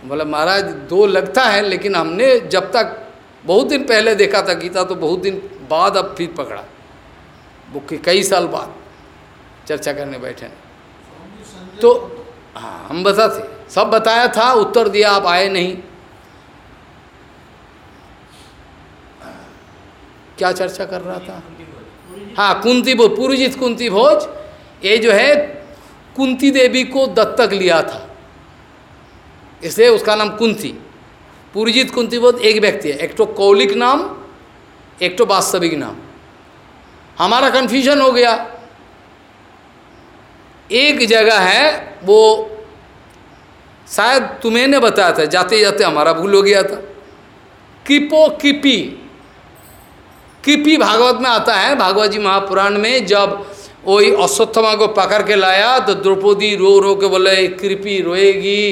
बोला, महाराज, दो लगता है, लेकिन हमने जब तक, बहुत दिन पहले देखा था गीता तो बहुत दिन बाद अब फिर पकड़ा। वो कई साल बाद चर्चा करने बैठे तो हाँ हम बताते सब बताया था, उत्तर दिया, आप आए नहीं। क्या चर्चा कर रहा था? हाँ कुंती भोज, पुरुजित कुंती भोज, ये जो है, कुंती देवी को दत्तक लिया था। इसलिए उसका नाम कुंती। पुरजित कुंती बोध एक व्यक्ति है, एक तो कौलिक नाम, एक तो वास्तविक नाम। हमारा कन्फ्यूज़न हो गया। एक जगह है, वो शायद तुम्हें ने बताया था, जाते जाते हमारा भूल हो गया था। किपो किपी। किपी भागवत में आता है, भागवत जी महापुराण में, जब वही अश्वत्थमा को पकड़ के लाया तो द्रौपदी रो रो के बोले कृपी रोएगी,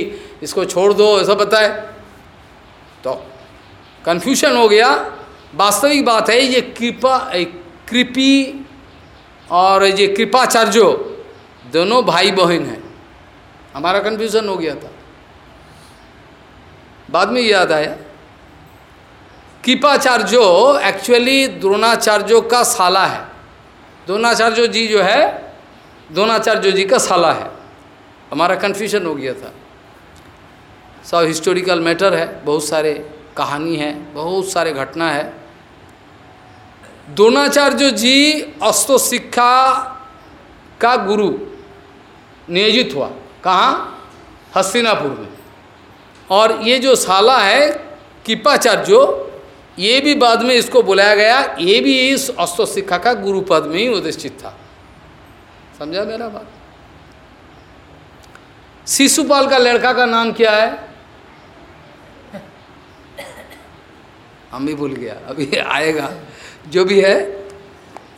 इसको छोड़ दो, ऐसा बताए तो कन्फ्यूशन हो गया। वास्तविक बात है, ये कृपा कृपी और ये कृपाचार्यो दोनों भाई बहन हैं। हमारा कन्फ्यूज़न हो गया था। बाद में याद आया, कृपाचार्यो एक्चुअली द्रोणाचार्यों का साला है। द्रोणाचार्य जी जो है, द्रोणाचार्य जी का साला है। हमारा कन्फ्यूज़न हो गया था। सब हिस्टोरिकल मैटर है, बहुत सारे कहानी है, बहुत सारे घटना है। द्रोणाचार्य जी अस्त्र शिक्षा का गुरु। नियोजित हुआ। कहाँ? हस्तिनापुर में। और ये जो साला है, कृपाचार्य, ये भी बाद में इसको बुलाया गया। ये भी इस अस्त्र शिक्षा का गुरु पद में ही उदिष्ठित था। समझा मेरा बात? शिशुपाल का लड़का का नाम क्या है? हम भी भूल गया। अभी आएगा। जो भी है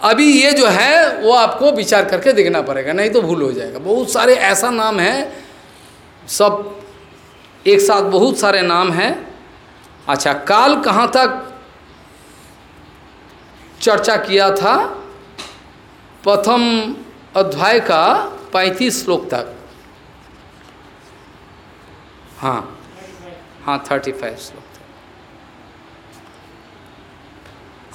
अभी ये जो है, वो आपको विचार करके देखना पड़ेगा, नहीं तो भूल हो जाएगा। बहुत सारे ऐसा नाम है, सब एक साथ बहुत सारे नाम हैं। अच्छा काल कहाँ तक चर्चा किया था? प्रथम अध्याय का पैंतीस श्लोक तक। हाँ हाँ थर्टी फाइव श्लोक तक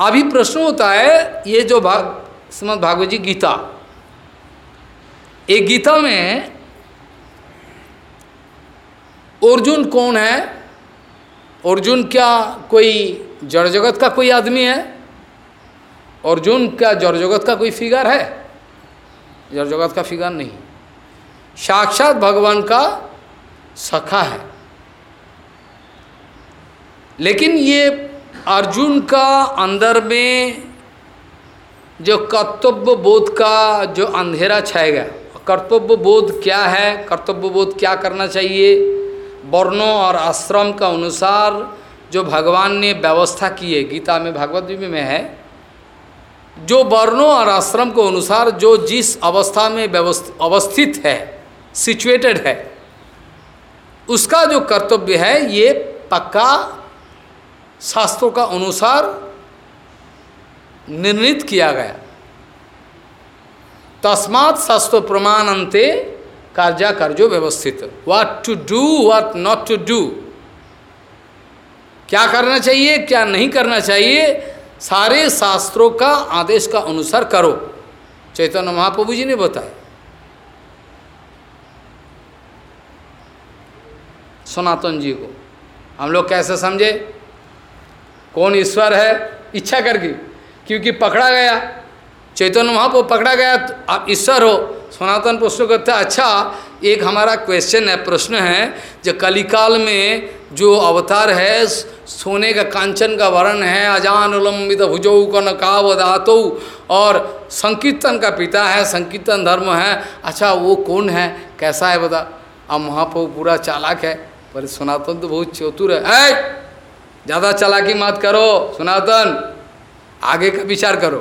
अभी प्रश्न होता है, ये जो भाग श्रीमद भागवत जी गीता। एक गीता में अर्जुन कौन है? अर्जुन क्या कोई जड़ जगत का कोई आदमी है? अर्जुन क्या जड़ जगत का कोई फिगर है? जड़ जगत का फिगर नहीं। साक्षात भगवान का सखा है। लेकिन ये अर्जुन का अंदर में जो कर्तव्य बोध का जो अंधेरा छाएगा कर्तव्य बोध क्या है कर्तव्य बोध क्या करना चाहिए, वर्णों और आश्रम का अनुसार जो भगवान ने व्यवस्था की है, गीता में, भागवत में है, जो वर्णों और आश्रम के अनुसार जो जिस अवस्था में व्यवस्थ, अवस्थित है सिचुएटेड है, उसका जो कर्तव्य है, ये पक्का शास्त्रों का अनुसार निर्णित किया गया। तस्मात शास्त्र प्रमाण अंते कार्या कार्यो व्यवस्थित। What to do what not to do क्या करना चाहिए, क्या नहीं करना चाहिए, सारे शास्त्रों का आदेश का अनुसार करो। चैतन्य महाप्रभु जी ने बताया। सनातन जी को। हम लोग कैसे समझे? कौन ईश्वर है? इच्छा करके। क्योंकि पकड़ा गया। चैतन्य महाप्रभु पकड़ा गया तो आप ईश्वर हो। सनातन प्रश्न करते अच्छा एक हमारा क्वेश्चन है, प्रश्न है, जो कलिकाल में जो अवतार है, सोने का कांचन का वर्ण है अजान उलम्बित भुजौ कन काव दातो, और संकीर्तन का पिता है, संकीर्तन धर्म है। अच्छा वो कौन है? कैसा है बता? अब महाप्रभु पूरा चालाक है, पर सनातन तो बहुत चतुर है। ज़्यादा चालाकी मत करो सनातन आगे का विचार करो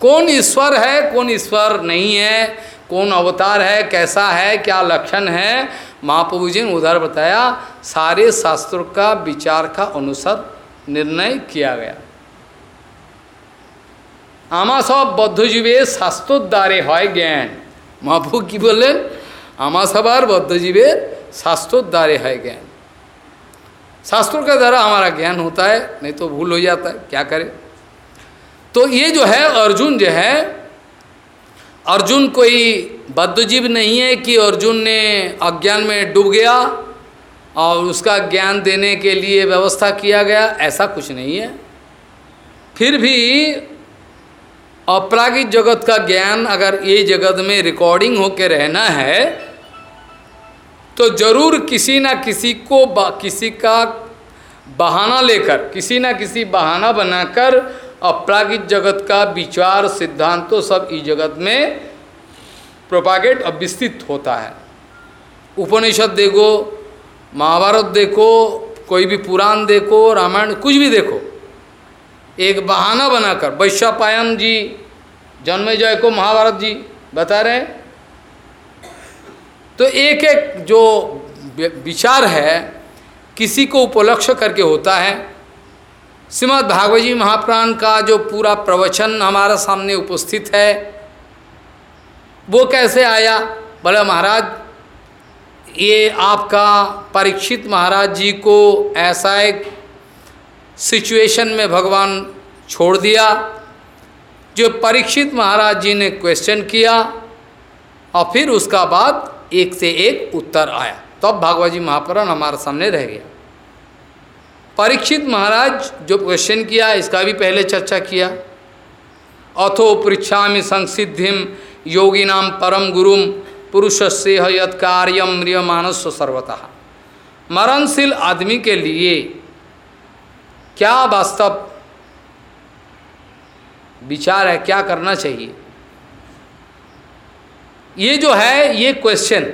कौन ईश्वर है कौन ईश्वर नहीं है कौन अवतार है कैसा है क्या लक्षण है महाप्रभु जी ने उधर बताया सारे शास्त्रों का विचार का अनुसार निर्णय किया गया आमा सब बद्धजीवे শাস্ত্রদ্বারে হয় জ্ঞান মহাপ্রভু কি বললেন আমা সবার बद्धजीवेर शास्त्रोद्वारे है ज्ञान शास्त्रों के द्वारा हमारा ज्ञान होता है, नहीं तो भूल हो जाता है, क्या करें? तो ये जो है अर्जुन जो है, अर्जुन कोई बद्धजीव नहीं है कि अर्जुन ने अज्ञान में डूब गया और उसका ज्ञान देने के लिए व्यवस्था किया गया, ऐसा कुछ नहीं है। फिर भी अपरागिक जगत का ज्ञान अगर ये जगत में रिकॉर्डिंग होकर रहना है तो ज़रूर किसी ना किसी को किसी का बहाना लेकर, किसी ना किसी बहाना बनाकर अपरागिक जगत का विचार, सिद्धांत तो सब इस जगत में प्रोपागेट और विस्तृत होता है। उपनिषद देखो, महाभारत देखो, कोई भी पुराण देखो, रामायण, कुछ भी देखो, एक बहाना बनाकर, वैश्यपायन जी जन्मे जन्मेजय को महाभारत जी बता रहे हैं। तो एक एक जो विचार है, किसी को उपलक्ष्य करके होता है। श्रीमद भागवत जी महाप्राण का जो पूरा प्रवचन हमारा सामने उपस्थित है, वो कैसे आया? बोले, महाराज, ये आपका परीक्षित महाराज जी को ऐसा एक सिचुएशन में भगवान छोड़ दिया, जो परीक्षित महाराज जी ने क्वेश्चन किया और फिर उसका बाद एक से एक उत्तर आया। तब तो भागवत जी महापुराण हमारे सामने रह गया। परीक्षित महाराज जो क्वेश्चन किया, इसका भी पहले चर्चा किया। अथो परीक्षा में योगी नाम परम गुरुम पुरुष से यद कार्यम म्रिय मानस सर्वतः। मरणशील आदमी के लिए क्या वास्तव? विचार है, क्या करना चाहिए? ये जो है, ये क्वेश्चन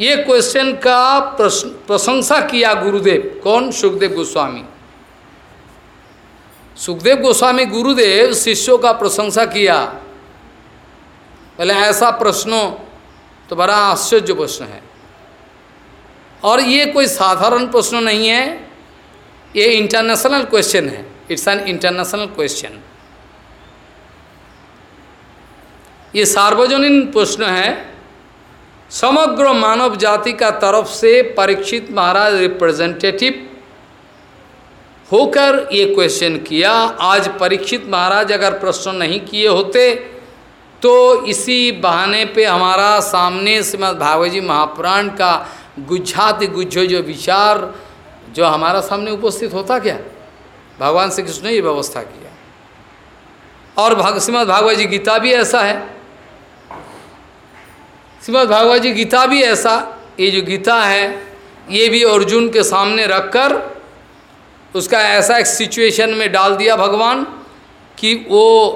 ये क्वेश्चन का प्रशंसा किया गुरुदेव. कौन? सुखदेव गोस्वामी. सुखदेव गोस्वामी गुरुदेव शिष्यों का प्रशंसा किया. पहले ऐसा प्रश्नों तो बड़ा आश्चर्य प्रश्न है. और ये कोई साधारण प्रश्न नहीं है, ये इंटरनेशनल क्वेश्चन है. इट्स एन इंटरनेशनल क्वेश्चन ये सार्वजनिक प्रश्न है। समग्र मानव जाति का तरफ़ से परीक्षित महाराज रिप्रेजेंटेटिव होकर ये क्वेश्चन किया। आज परीक्षित महाराज अगर प्रश्न नहीं किए होते तो इसी बहाने पे हमारा सामने श्रीमद भागवत जी महापुराण का गुज्जाति गुज्ज जो विचार, जो हमारा सामने उपस्थित होता क्या? भगवान श्री कृष्ण ने ये व्यवस्था किया। और भाग, श्रीमद भागवत जी गीता भी ऐसा है। श्रीमद भागवत जी गीता भी ऐसा, ये जो गीता है, ये भी अर्जुन के सामने रखकर उसका ऐसा एक सिचुएशन में डाल दिया भगवान कि वो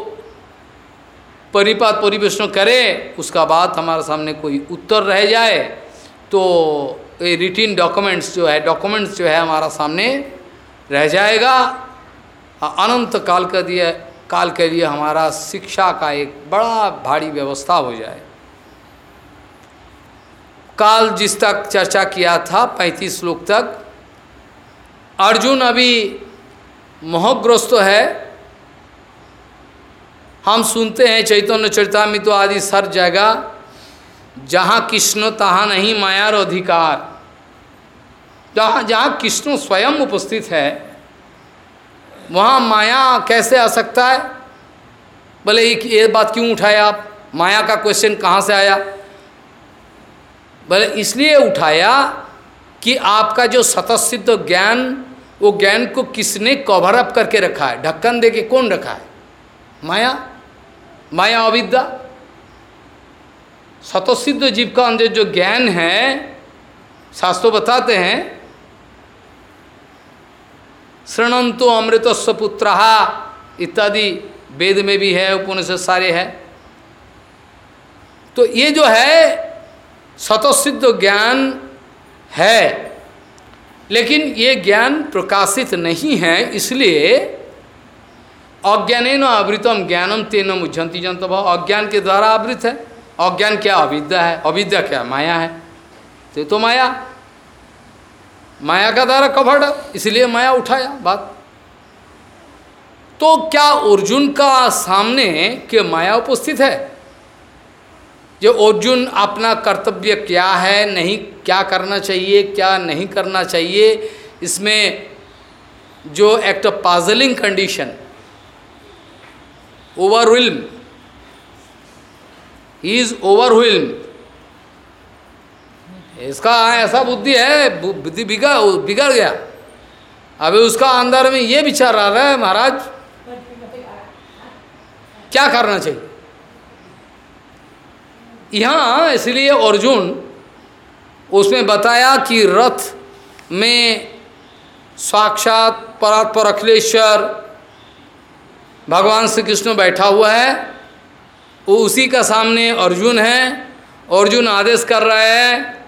परिपात परिवेशन करे, उसका बाद हमारे सामने कोई उत्तर रह जाए तो ये रिटिन डॉक्यूमेंट्स जो है डॉक्यूमेंट्स जो है हमारा सामने रह जाएगा। अनंत काल का दिए काल के लिए हमारा शिक्षा का एक बड़ा भारी व्यवस्था हो जाए। काल जिस तक चर्चा किया था, पैंतीस श्लोक तक, अर्जुन अभी मोहग्रस्त है। हम सुनते हैं चैतन्य चरितामित आदि सर जगह, जहाँ कृष्ण, तहाँ नहीं, मायार अधिकार। जहाँ जहाँ कृष्ण स्वयं उपस्थित है, वहाँ माया कैसे आ सकता है? एक ये बात क्यों उठाए आप? माया का क्वेश्चन कहाँ से आया? बोले इसलिए उठाया कि आपका जो सतसिद्ध ज्ञान, वो ज्ञान को किसने कवर अप करके रखा है? ढक्कन दे के कौन रखा है? माया? माया अविद्या? सतसिद्ध जीव का अंदर जो ज्ञान है, शास्त्रों बताते हैं श्रणंतो अमृत पुत्र, इत्यादि वेद में भी है, उपनिषद सारे है। तो ये जो है सतसिद्ध ज्ञान है। लेकिन ये ज्ञान प्रकाशित नहीं है, इसलिए अज्ञान आवृतम ज्ञानम तेन मुझंती जंत भाव अज्ञान के द्वारा आवृत है। अज्ञान क्या अविद्या है? अविद्या क्या? माया है। तो तो माया। माया का द्वारा कवर्ड इसलिए माया उठाया बात। तो क्या अर्जुन का सामने के माया उपस्थित है? जो अर्जुन अपना कर्तव्य क्या है, नहीं, क्या करना चाहिए, क्या नहीं करना चाहिए, इसमें जो एक पाजलिंग कंडीशन ओवरविल्म इज़ ओवरविल्म इसका ऐसा बुद्धि है बुद्धि बिगड़ बिगड़ गया। अभी उसका अंदर में ये विचार आ रहा है, महाराज, क्या करना चाहिए? यहाँ इसलिए अर्जुन उसमें बताया कि रथ में साक्षात परात्पर अखिलेश्वर भगवान श्री कृष्ण बैठा हुआ है। वो उसी का सामने अर्जुन है। अर्जुन आदेश कर रहा है,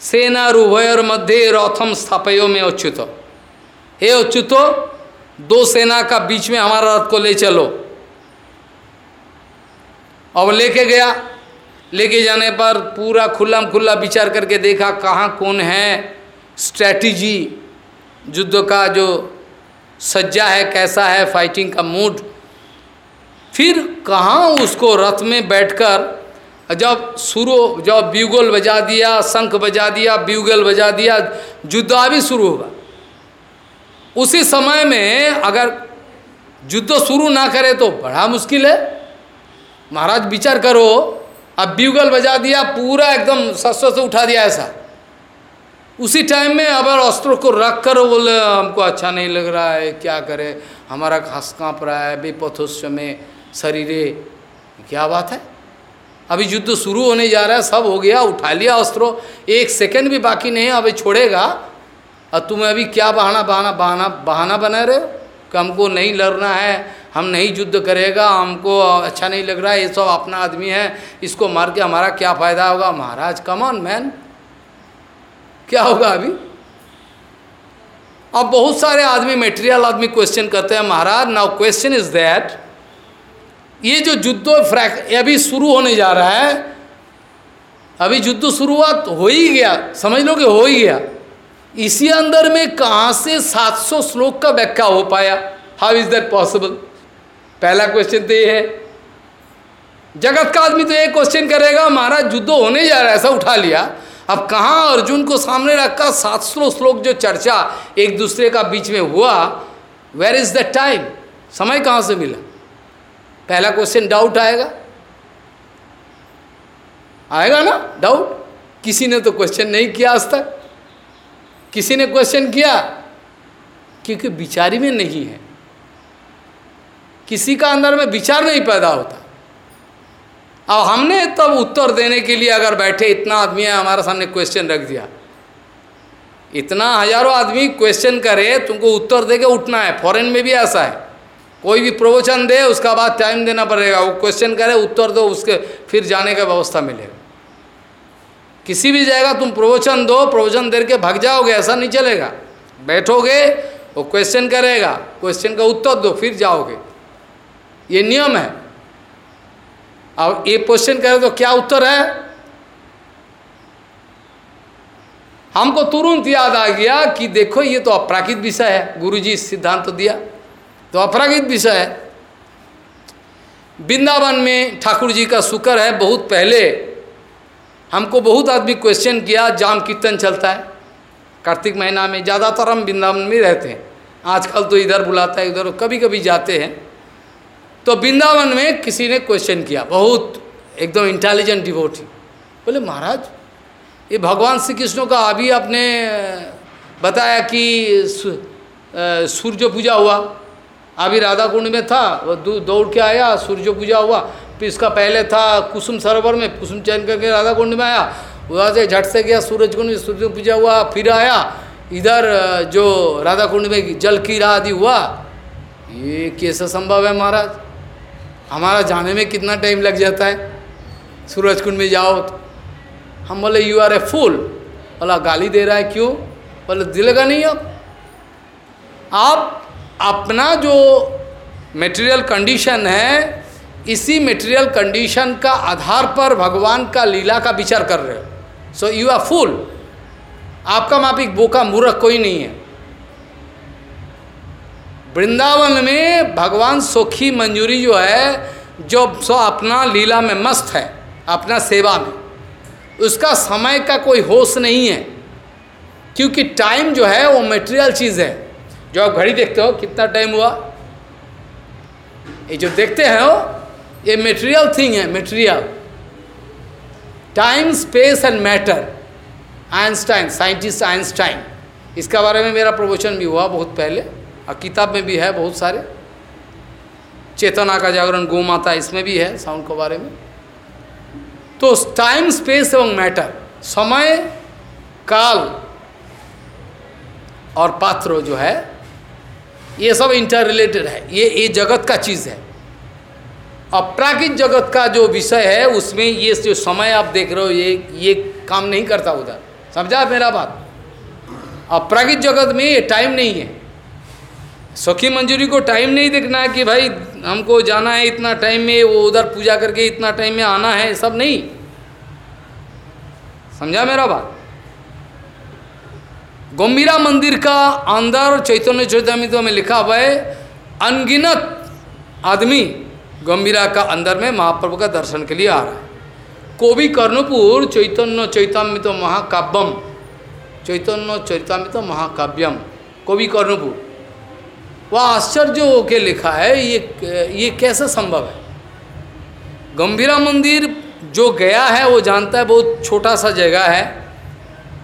सेना रुभयर मध्य रथम स्थापयो में अच्युत। हे अच्युतो, दो सेना का बीच में हमारा रथ को ले चलो। अब लेके गया। लेके जाने पर पूरा खुला खुला विचार करके देखा, कहाँ कौन है? स्ट्रैटेजी, युद्ध का जो सज्जा है, कैसा है फाइटिंग का मूड फिर कहाँ उसको रथ में बैठकर जब शुरू, जब ब्यूगल बजा दिया, शंख बजा दिया ब्यूगल बजा दिया, युद्ध अभी शुरू होगा। उसी समय में अगर युद्ध शुरू ना करे तो बड़ा मुश्किल है। महाराज विचार करो, अब ब्यूगल बजा दिया, पूरा एकदम सस्व से उठा दिया ऐसा। उसी टाइम में अगर अस्त्रों को रख कर बोले, हमको अच्छा नहीं लग रहा है, क्या करे? हमारा घास काँप रहा है बेपथोस्व में शरीरे। क्या बात है? अभी युद्ध शुरू होने जा रहा है, सब हो गया, उठा लिया अस्त्रों। एक सेकंड भी बाकी नहीं अभी छोड़ेगा। और तुम्हें अभी क्या बहाना बहाना बहाना बहाना बना रहे हो? कि हमको नहीं लड़ना है हम नहीं युद्ध करेगा, हमको अच्छा नहीं लग रहा है ये सब अपना आदमी है, इसको मार के हमारा क्या फ़ायदा होगा? महाराज कमॉन मैन क्या होगा अभी? अब बहुत सारे आदमी मेटेरियल आदमी क्वेश्चन करते हैं, Maharaj now question is that ये जो युद्ध फ्रैक अभी शुरू होने जा रहा है। अभी युद्ध शुरुआत हो ही गया, समझ लो कि हो ही गया। इसी अंदर में कहाँ से 700 श्लोक का व्याख्या हो पाया? हाउ इज़ दैट पॉसिबल पहला क्वेश्चन तो ये है, जगत का आदमी तो ये क्वेश्चन करेगा, महाराज युद्ध होने जा रहा है, ऐसा उठा लिया। अब कहाँ अर्जुन को सामने रखा? सात सौ श्लोक जो चर्चा एक दूसरे का बीच में हुआ वेर इज़ द टाइम समय कहाँ से मिला? पहला क्वेश्चन डाउट आएगा। आएगा ना? डाउट किसी ने तो क्वेश्चन नहीं किया आज तक। किसी ने क्वेश्चन किया? क्योंकि विचारी में नहीं है। किसी का अंदर में विचार नहीं पैदा होता। अब हमने तब उत्तर देने के लिए अगर बैठे, इतना आदमी है, हमारे सामने क्वेश्चन रख दिया। इतना हज़ारों आदमी क्वेश्चन करे तुमको उत्तर दे के उठना है। फॉरेन में भी ऐसा है। कोई भी प्रवचन दे, उसका बाद टाइम देना पड़ेगा। वो क्वेश्चन करे, उत्तर दो, उसके फिर जाने का व्यवस्था मिलेगा। किसी भी जगह तुम प्रवचन दो, प्रवचन दे के भाग जाओगे, ऐसा नहीं चलेगा। बैठोगे, वो क्वेश्चन करेगा क्वेश्चन का उत्तर दो, फिर जाओगे। ये नियम है। अब ये क्वेश्चन करे तो क्या उत्तर है? हमको तुरंत याद आ गया कि देखो, ये तो अपराकित विषय है। गुरुजी सिद्धांत तो दिया तो अपराकित विषय है। वृंदावन में ठाकुर जी का शुक्र है, बहुत पहले हमको बहुत आदमी क्वेश्चन किया, जाम कीर्तन चलता है। कार्तिक महीना में ज़्यादातर हम वृंदावन में रहते हैं। आजकल तो इधर बुलाता है इधर कभी कभी जाते हैं। तो वृंदावन में किसी ने क्वेश्चन किया, बहुत, एकदम इंटेलिजेंट डिवोटी बोले, महाराज, ये भगवान श्री कृष्ण का अभी आपने बताया कि सूर्य पूजा हुआ। अभी राधा कुंड में था दौड़ के आया, सूर्य पूजा हुआ। फिर इसका पहले था कुसुम सरोवर में, कुसुम चयन करके राधा कुंड में आया। वहाँ से झट से गया सूरज कुंड में, सूर्य पूजा हुआ, फिर आया। इधर जो राधा कुंड में जल की आदि हुआ। ये कैसा संभव है महाराज? हमारा जाने में कितना टाइम लग जाता है? सूरज कुंड में जाओ तो। हम बोले यू आर ए फूल बोला, गाली दे रहा है क्यों? बोले दिलेगा नहीं अब आप अपना जो मेटेरियल कंडीशन है, इसी मेटेरियल कंडीशन का आधार पर भगवान का लीला का विचार कर रहे हो। सो यू आर फुल आपका मापिक बोका मूर्ख कोई नहीं है। वृंदावन में भगवान सोखी मंजूरी जो है, जो सो अपना लीला में मस्त है, अपना सेवा में। उसका समय का कोई होश नहीं है, क्योंकि टाइम जो है, वो मेटेरियल चीज़ है। जो आप घड़ी देखते हो, कितना टाइम हुआ? ये जो देखते हैं वो, ये मेटेरियल थिंग है material time space and matter Einstein scientist Einstein इसका बारे में मेरा प्रवचन भी हुआ बहुत पहले। और किताब में भी है बहुत सारे। चेतना का जागरण, गो माता इसमें भी है साउंड के बारे में। तो टाइम स्पेस एवं मैटर समय, काल और पात्र जो है, ये सब इंटर रिलेटेड है। ये ये जगत का चीज़ है। अपराकित जगत का जो विषय है, उसमें ये जो समय आप देख रहे हो, ये ये काम नहीं करता उधर। समझा मेरा बात? अपराकित जगत में ये टाइम नहीं है। सखी मंजूरी को टाइम नहीं देखना है कि भाई हमको जाना है इतना टाइम में, वो उधर पूजा करके इतना टाइम में आना है, सब नहीं। समझा मेरा बात? गंभीरा मंदिर का अंदर चैतन्य चैतन्य में लिखा हुआ है, अनगिनत आदमी गंभीरा का अंदर में महाप्रभु का दर्शन के लिए आ रहा है। कोवि कर्णपुर, चैतन्य चैतन्य महाकाव्यम, चैतन्य चैतन्य महाकाव्यम कोवि कर्णपुर। वह आश्चर्य होके लिखा है, ये ये कैसे संभव है? गंभीरा मंदिर जो गया है, वो जानता है बहुत छोटा सा जगह है।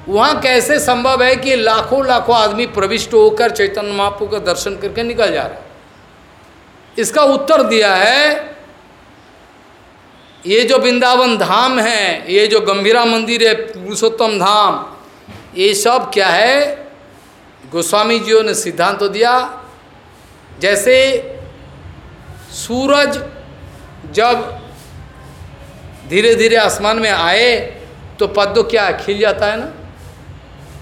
वहाँ कैसे संभव है कि लाखों लाखों आदमी प्रविष्ट होकर चैतन्य महाप्रभु का दर्शन करके निकल जा रहा है? इसका उत्तर दिया है, ये जो वृंदावन धाम है, ये जो गंभीरा मंदिर है, पुरुषोत्तम धाम, ये सब क्या है? गोस्वामी जियों ने सिद्धांत तो दिया जैसे सूरज जब धीरे धीरे आसमान में आए तो पद्म क्या खिल जाता है ना?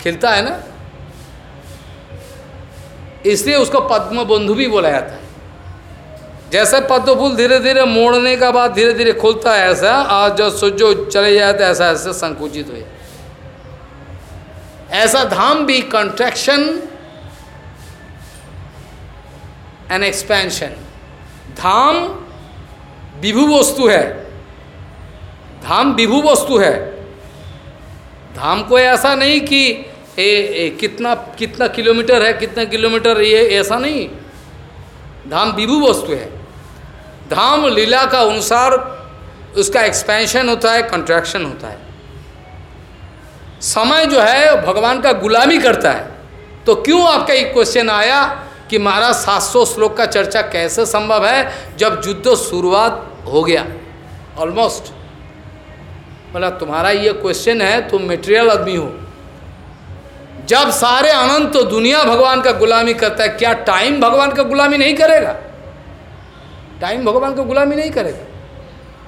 खिलता है ना? इसलिए उसको पद्म बंधु भी बोला जाता है। जैसे पद्म फूल धीरे धीरे मोड़ने का बाद धीरे धीरे खुलता है, ऐसा और जब सूर्य चले जाए तो ऐसा ऐसा संकुचित हो। ऐसा धाम भी कंट्रैक्शन एंड एक्सपेंशन धाम विभु वस्तु है धाम विभु वस्तु है धाम को ऐसा नहीं कि ए, ए, कितना कितना किलोमीटर है कितना किलोमीटर ये ऐसा नहीं धाम विभु वस्तु है धाम लीला का अनुसार उसका एक्सपेंशन होता है कंट्रैक्शन होता है समय जो है भगवान का गुलामी करता है तो क्यों आपका एक क्वेश्चन आया कि महाराज सात सौ श्लोक का चर्चा कैसे संभव है जब युद्ध शुरुआत हो गया? ऑलमोस्ट बोला, तुम्हारा ये क्वेश्चन है, तुम मेटेरियल आदमी हो। जब सारे अनंत तो दुनिया भगवान का गुलामी करता है, क्या टाइम भगवान का गुलामी नहीं करेगा? टाइम भगवान का गुलामी नहीं करेगा।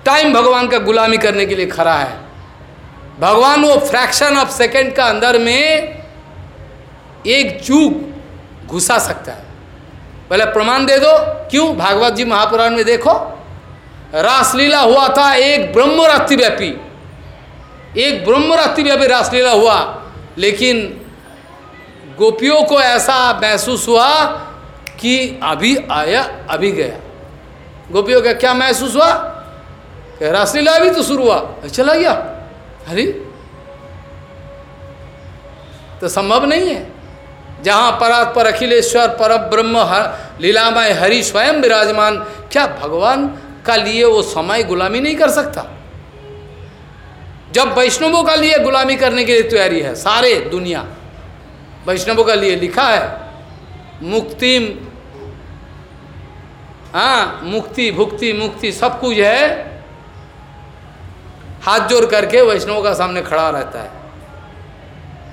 टाइम भगवान का गुलामी करने के लिए खड़ा है। भगवान वो फ्रैक्शन ऑफ़ सेकंड का अंदर में एक चूक घुसा सकता है। पहले प्रमाण दे दो, क्यों? भागवत जी महापुराण में देखो, रासलीला हुआ था एक ब्रह्म व्यापी। एक ब्रह्म व्यापी रासलीला हुआ, लेकिन गोपियों को ऐसा महसूस हुआ कि अभी आया, अभी गया। गोपियों का क्या महसूस हुआ? कि रासलीला भी तो शुरू हुआ। चला गया। अरे तो संभव नहीं है। जहाँ परात पर अखिलेश्वर, पर ब्रह्म, हर, लीलामय हरि स्वयं विराजमान, क्या भगवान का लिए वो समय गुलामी नहीं कर सकता? जब वैष्णवों का लिए गुलामी करने के लिए तैयारी है, सारे दुनिया, वैष्णवों का लिए लिखा है, मुक्ति हाँ मुक्ति, भुक्ति, मुक्ति, सब कुछ है, हाथ जोड़ करके वैष्णवों का सामने खड़ा रहता है।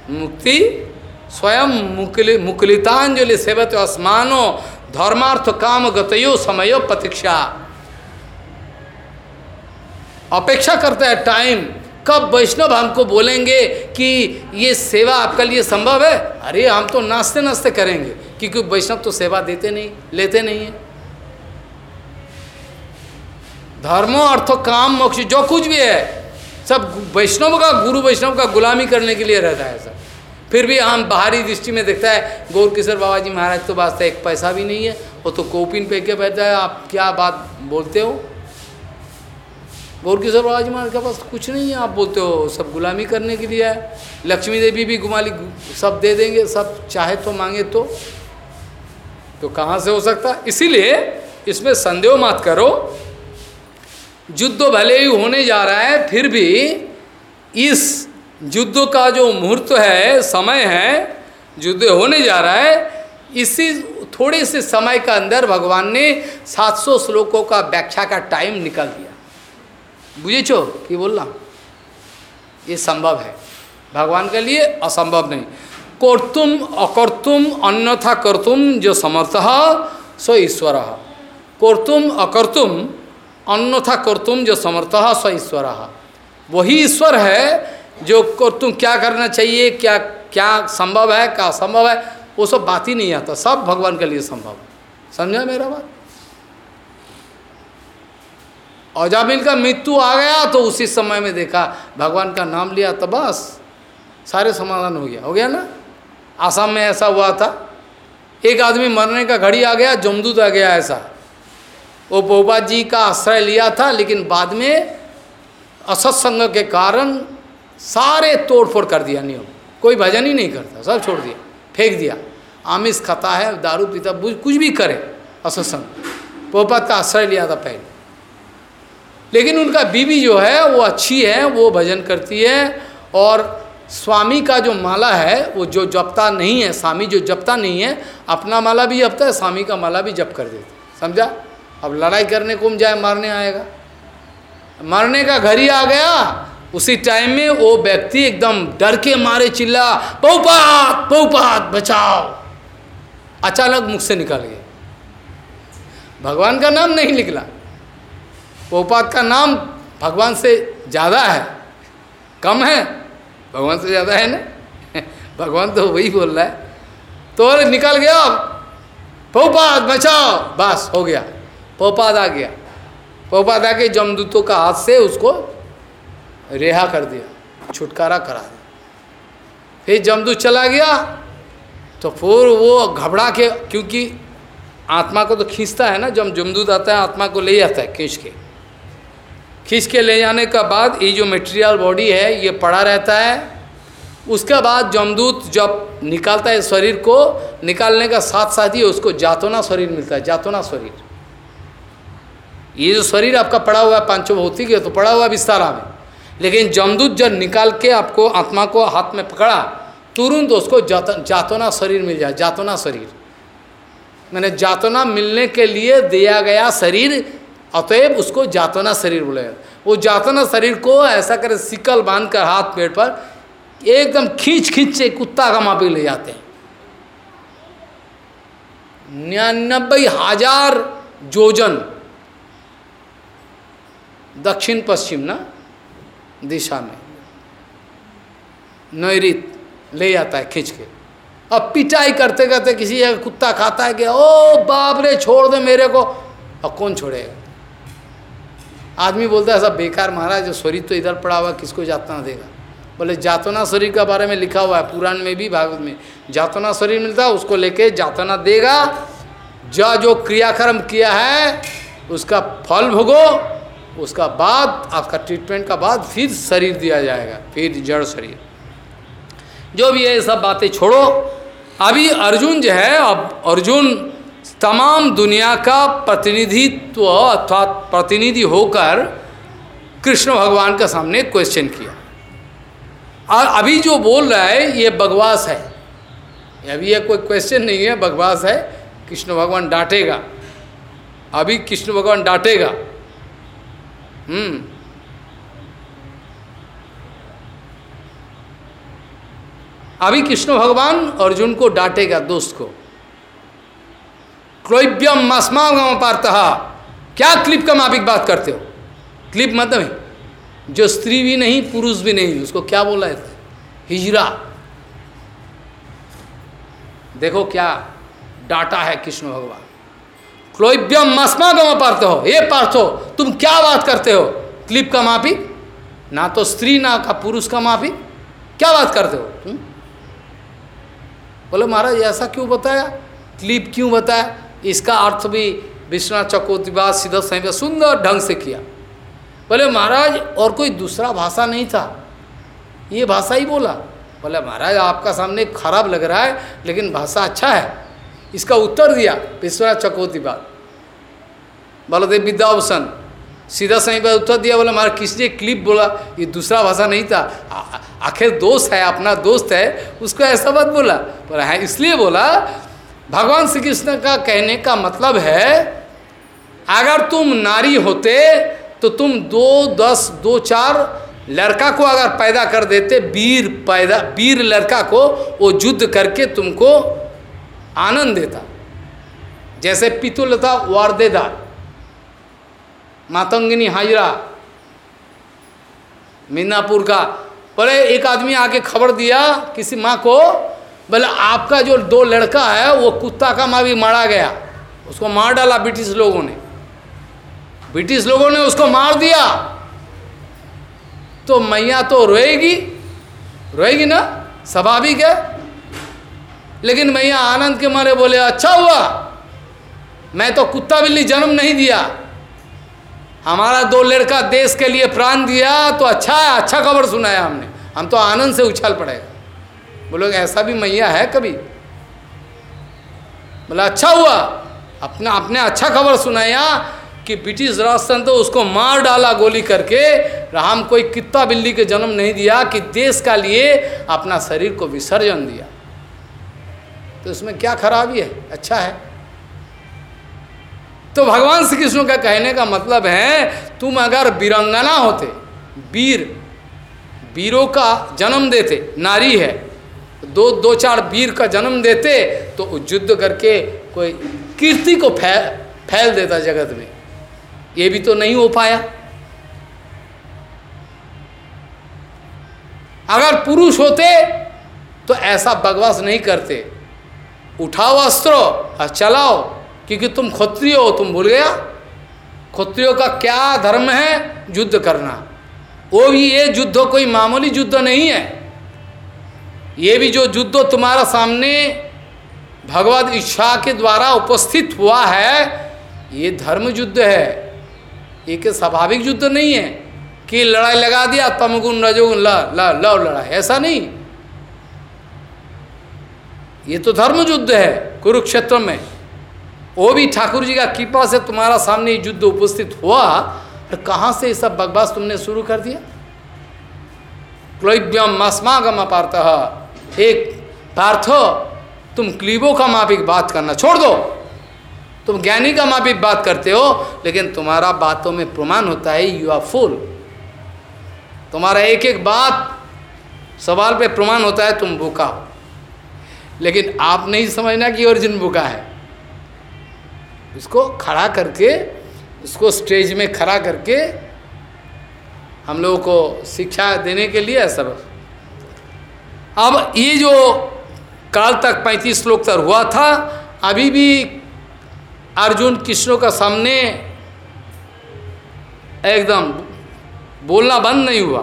मुक्ति स्वयं मुकलि, मुकलितांजलि सेवत असमानो धर्मार्थ काम गतयो समयो प्रतीक्षा। अपेक्षा करता है टाइम कब वैष्णव हमको बोलेंगे कि ये सेवा आपका लिए संभव है? अरे, हम तो नाचते नाचते करेंगे, क्योंकि वैष्णव तो सेवा देते नहीं, लेते नहीं है। धर्मो, अर्थ, काम, मोक्ष, जो कुछ भी है, सब वैष्णव का, गुरु वैष्णव का गुलामी करने के लिए रहता है सब। फिर भी हम बाहरी दृष्टि में देखता है, गौर किशोर बाबा जी महाराज तो वास्ते एक पैसा भी नहीं है, वो तो कोपिन पे के बैठा है, आप क्या बात बोलते हो? गौर किशोर बाबा जी महाराज के पास कुछ नहीं है, आप बोलते हो, सब गुलामी करने के लिए है। लक्ष्मी देवी भी गुमाली, सब दे देंगे, सब चाहे तो मांगे तो। तो कहाँ से हो सकता इसीलिए इसमें संदेह मत करो। युद्ध भले ही होने जा रहा है, फिर भी इस युद्ध का जो मुहूर्त है, समय है, युद्ध होने जा रहा है, इसी थोड़े से समय का अंदर भगवान ने 700 श्लोकों का व्याख्या का टाइम निकाल दिया। बुझेছো कि बोल रहा ये संभव है। भगवान के लिए असंभव नहीं। कर्तुम, अकर्तुम, अन्यथा कर्तुम, जो समर्थ, सो ईश्वर। कर्तुम, अकर्तुम, अन्यथा कर्तुम, जो समर्थ, स ईश्वर। वही ईश्वर है जो को तुम क्या करना चाहिए, क्या क्या संभव है, क्या असंभव है, वो सब बात ही नहीं आता। सब भगवान के लिए संभव समझा मेरा बात? अजामिल का मृत्यु आ गया तो उसी समय में देखा, भगवान का नाम लिया तो बस, सारे समाधान हो गया। हो गया ना? आसाम में ऐसा हुआ था। एक आदमी मरने का घड़ी आ गया, जमदूत आ गया ऐसा। वो पोपा जी का आश्रय लिया था, लेकिन बाद में असत्संग के कारण सारे तोड़ फोड़ कर दिया नियम। कोई भजन ही नहीं करता, सब छोड़ दिया, फेंक दिया। आमिष खाता है, दारू पीता कुछ भी करे, असत्संग। पोपत का आश्रय लिया था पहले। लेकिन उनका बीवी जो है, वो अच्छी है, वो भजन करती है और स्वामी का जो माला है, वो जो जपता नहीं है, स्वामी जो जपता नहीं है, अपना माला भी जपता है, स्वामी का माला भी जप कर देता समझा? अब लड़ाई करने को जाए, मारने आएगा। मरने का घर ही आ गया उसी टाइम में वो व्यक्ति एकदम डर के मारे, चिल्ला पौपात पौपात बचाओ। अचानक मुख से निकल गए। भगवान का नाम नहीं निकला। पौपात का नाम भगवान से ज़्यादा है। कम है। भगवान से ज़्यादा है ना? भगवान तो वही बोल रहा है। तो अरे निकल गया पौपात बचाओ। बस हो गया। पौपात आ गया। पोपात आके जमदूतों का हाथ से उसको रिहा कर दिया, छुटकारा करा दिया। फिर जमदूत चला गया तो फिर वो घबरा के, क्योंकि आत्मा को तो खींचता है ना, जब जमदूत आता है, आत्मा को ले जाता है खींच के। खींच के ले जाने का बाद ये जो मटेरियल बॉडी है, ये पड़ा रहता है। उसके बाद जमदूत जब निकालता है शरीर को, निकालने का साथ साथ ही उसको जातोना शरीर मिलता है, जातोना शरीर। ये जो शरीर आपका पड़ा हुआ है, पाँचों भौतिक है तो पड़ा हुआ विस्तारा में। लेकिन जमदूत जब निकाल के आपको आत्मा को हाथ में पकड़ा तुरंत उसको जात, जातोना शरीर मिल जाए जातोना शरीर। मैंने जातोना मिलने के लिए दिया गया शरीर अतएव उसको जातना शरीर बोले। वो जातना शरीर को ऐसा करे सिकल बाँध कर हाथ पेड़ पर एकदम खींच खींच से कुत्ता का मापी ले जाते हैं। निन्यानबे हज़ार जोजन। दक्षिण पश्चिम ना? दिशा में। नैरित ले जाता है खींच के। अब पिटाई करते करते किसी जगह कुत्ता खाता है कि, ओ बाप रे, छोड़ दे मेरे को। अब कौन छोड़ेगा? आदमी बोलता है सब बेकार महाराज, जो शरीर तो इधर पड़ा हुआ किसको जातना देगा? बोले, जातना शरीर के बारे में लिखा हुआ है, पुराण में भी, भागवत में। जातना शरीर मिलता है, उसको लेके जातना देगा। जो जो क्रियाक्रम किया है, उसका फल भोगो उसका बाद, आपका ट्रीटमेंट का बाद फिर शरीर दिया जाएगा, फिर जड़ शरीर। जो भी है, ये सब बातें छोड़ो। अभी अर्जुन जो है, अब अर्जुन तमाम दुनिया का प्रतिनिधित्व अर्थात प्रतिनिधि होकर कृष्ण भगवान के सामने क्वेश्चन किया। और अभी जो बोल रहा है, ये बगवास है। अभी ये कोई क्वेश्चन नहीं है बगवास है। कृष्ण भगवान डांटेगा। अभी कृष्ण भगवान डांटेगा। हम्म अभी कृष्ण भगवान अर्जुन को डांटेगा दोस्त को। क्लोब्यम मस्मागम पार्थ। क्या क्लिप का मापिक बात करते हो? क्लिप मतलब जो स्त्री भी नहीं, पुरुष भी नहीं, उसको क्या बोला है? हिजरा। देखो क्या डाटा है कृष्ण भगवान। क्लोब्यम मस्मागम पार्थ। हो ये पार्थ हो तुम क्या बात करते हो? क्लिप का माफ़ी? ना तो स्त्री, ना का पुरुष का माफ़ी। क्या बात करते हो? तुम बोले, महाराज, ऐसा क्यों बताया? क्लिप क्यों बताया? इसका अर्थ भी विश्वनाथ चकोतिबाद सीधा सही सुंदर ढंग से किया। बोले, महाराज, और कोई दूसरा भाषा नहीं था। ये भाषा ही बोला। बोले, महाराज, आपका सामने खराब लग रहा है, लेकिन भाषा अच्छा है। इसका उत्तर दिया विश्वनाथ चकोतिबाद बलदेव विद्याभूषण सीधा सही पर उत्तर दिया, बोला महाराज किसने क्लिप बोला? ये दूसरा भाषा नहीं था। आखिर दोस्त है, अपना दोस्त है, उसको ऐसा बात बोला। बोला, है, इसलिए बोला, भगवान श्री कृष्ण का कहने का मतलब है, अगर तुम नारी होते तो तुम दो, दस, दो, चार लड़का को अगर पैदा कर देते, वीर पैदा, वीर लड़का को, वो युद्ध करके तुमको आनंद देता। जैसे पितुलता वारदेदार। मातंगिनी हाजरा, मीनापुर का। बोले एक आदमी आके खबर दिया किसी माँ को बोले आपका जो दो लड़का है, वो कुत्ता का माँ भी मारा गया। उसको मार डाला ब्रिटिश लोगों ने। ब्रिटिश लोगों ने उसको मार दिया। तो मैया तो रोएगी। रोएगी ना? स्वाभाविक है। लेकिन मैया आनंद के मारे बोले अच्छा हुआ। मैं तो कुत्ता बिल्ली जन्म नहीं दिया। हमारा दो लड़का देश के लिए प्राण दिया तो अच्छा है अच्छा खबर सुनाया हमने। हम तो आनंद से उछल पड़ेगा बोलोगे, ऐसा भी मैया है कभी? बोला अच्छा हुआ। अपना अपने अच्छा खबर सुनाया कि ब्रिटिश राजतंत्र तो उसको मार डाला गोली करके। राम कोई कित्ता बिल्ली के जन्म नहीं दिया कि देश का लिए अपना शरीर को विसर्जन दिया। तो इसमें क्या खराबी है? अच्छा है। तो भगवान श्री कृष्ण का कहने का मतलब है, तुम अगर वीरंगना होते वीर वीरों का जन्म देते, नारी है, दो दो चार वीर का जन्म देते तो युद्ध करके कोई कीर्ति को फैल फैल देता जगत में। ये भी तो नहीं हो पाया। अगर पुरुष होते तो ऐसा बकवास नहीं करते। उठाओ अस्त्र और चलाओ। क्योंकि तुम क्षत्रिय हो, तुम भूल गया। क्षत्रियो का क्या धर्म है? युद्ध करना। वो भी ये युद्ध कोई मामूली युद्ध नहीं है। ये भी जो युद्ध तुम्हारा सामने भगवत इच्छा के द्वारा उपस्थित हुआ है, ये धर्म युद्ध है। एक स्वाभाविक युद्ध नहीं है कि लड़ाई लगा दिया तमगुण रजोगुण ल ल लव लड़ाई। ऐसा नहीं। ये तो धर्म युद्ध है, कुरुक्षेत्र में। वो भी ठाकुर जी का कृपा से तुम्हारा सामने युद्ध उपस्थित हुआ और कहाँ से ये सब बकवास तुमने शुरू कर दिया? क्लोब्यम मस्मागम पार्थ एक, पार्थो, तुम क्लीबों का मापिक बात करना छोड़ दो। तुम ज्ञानी का मापिक बात करते हो, लेकिन तुम्हारा बातों में प्रमाण होता है यू आर फुल तुम्हारा एक एक बात सवाल पे प्रमाण होता है, तुम भूखा हो. लेकिन आप नहीं समझना कि अर्जुन भूखा है। उसको खड़ा करके उसको स्टेज में खड़ा करके हम लोगों को शिक्षा देने के लिए सब अब ये जो काल तक पैंतीस श्लोक तक हुआ था, अभी भी अर्जुन कृष्णों का सामने एकदम बोलना बंद नहीं हुआ।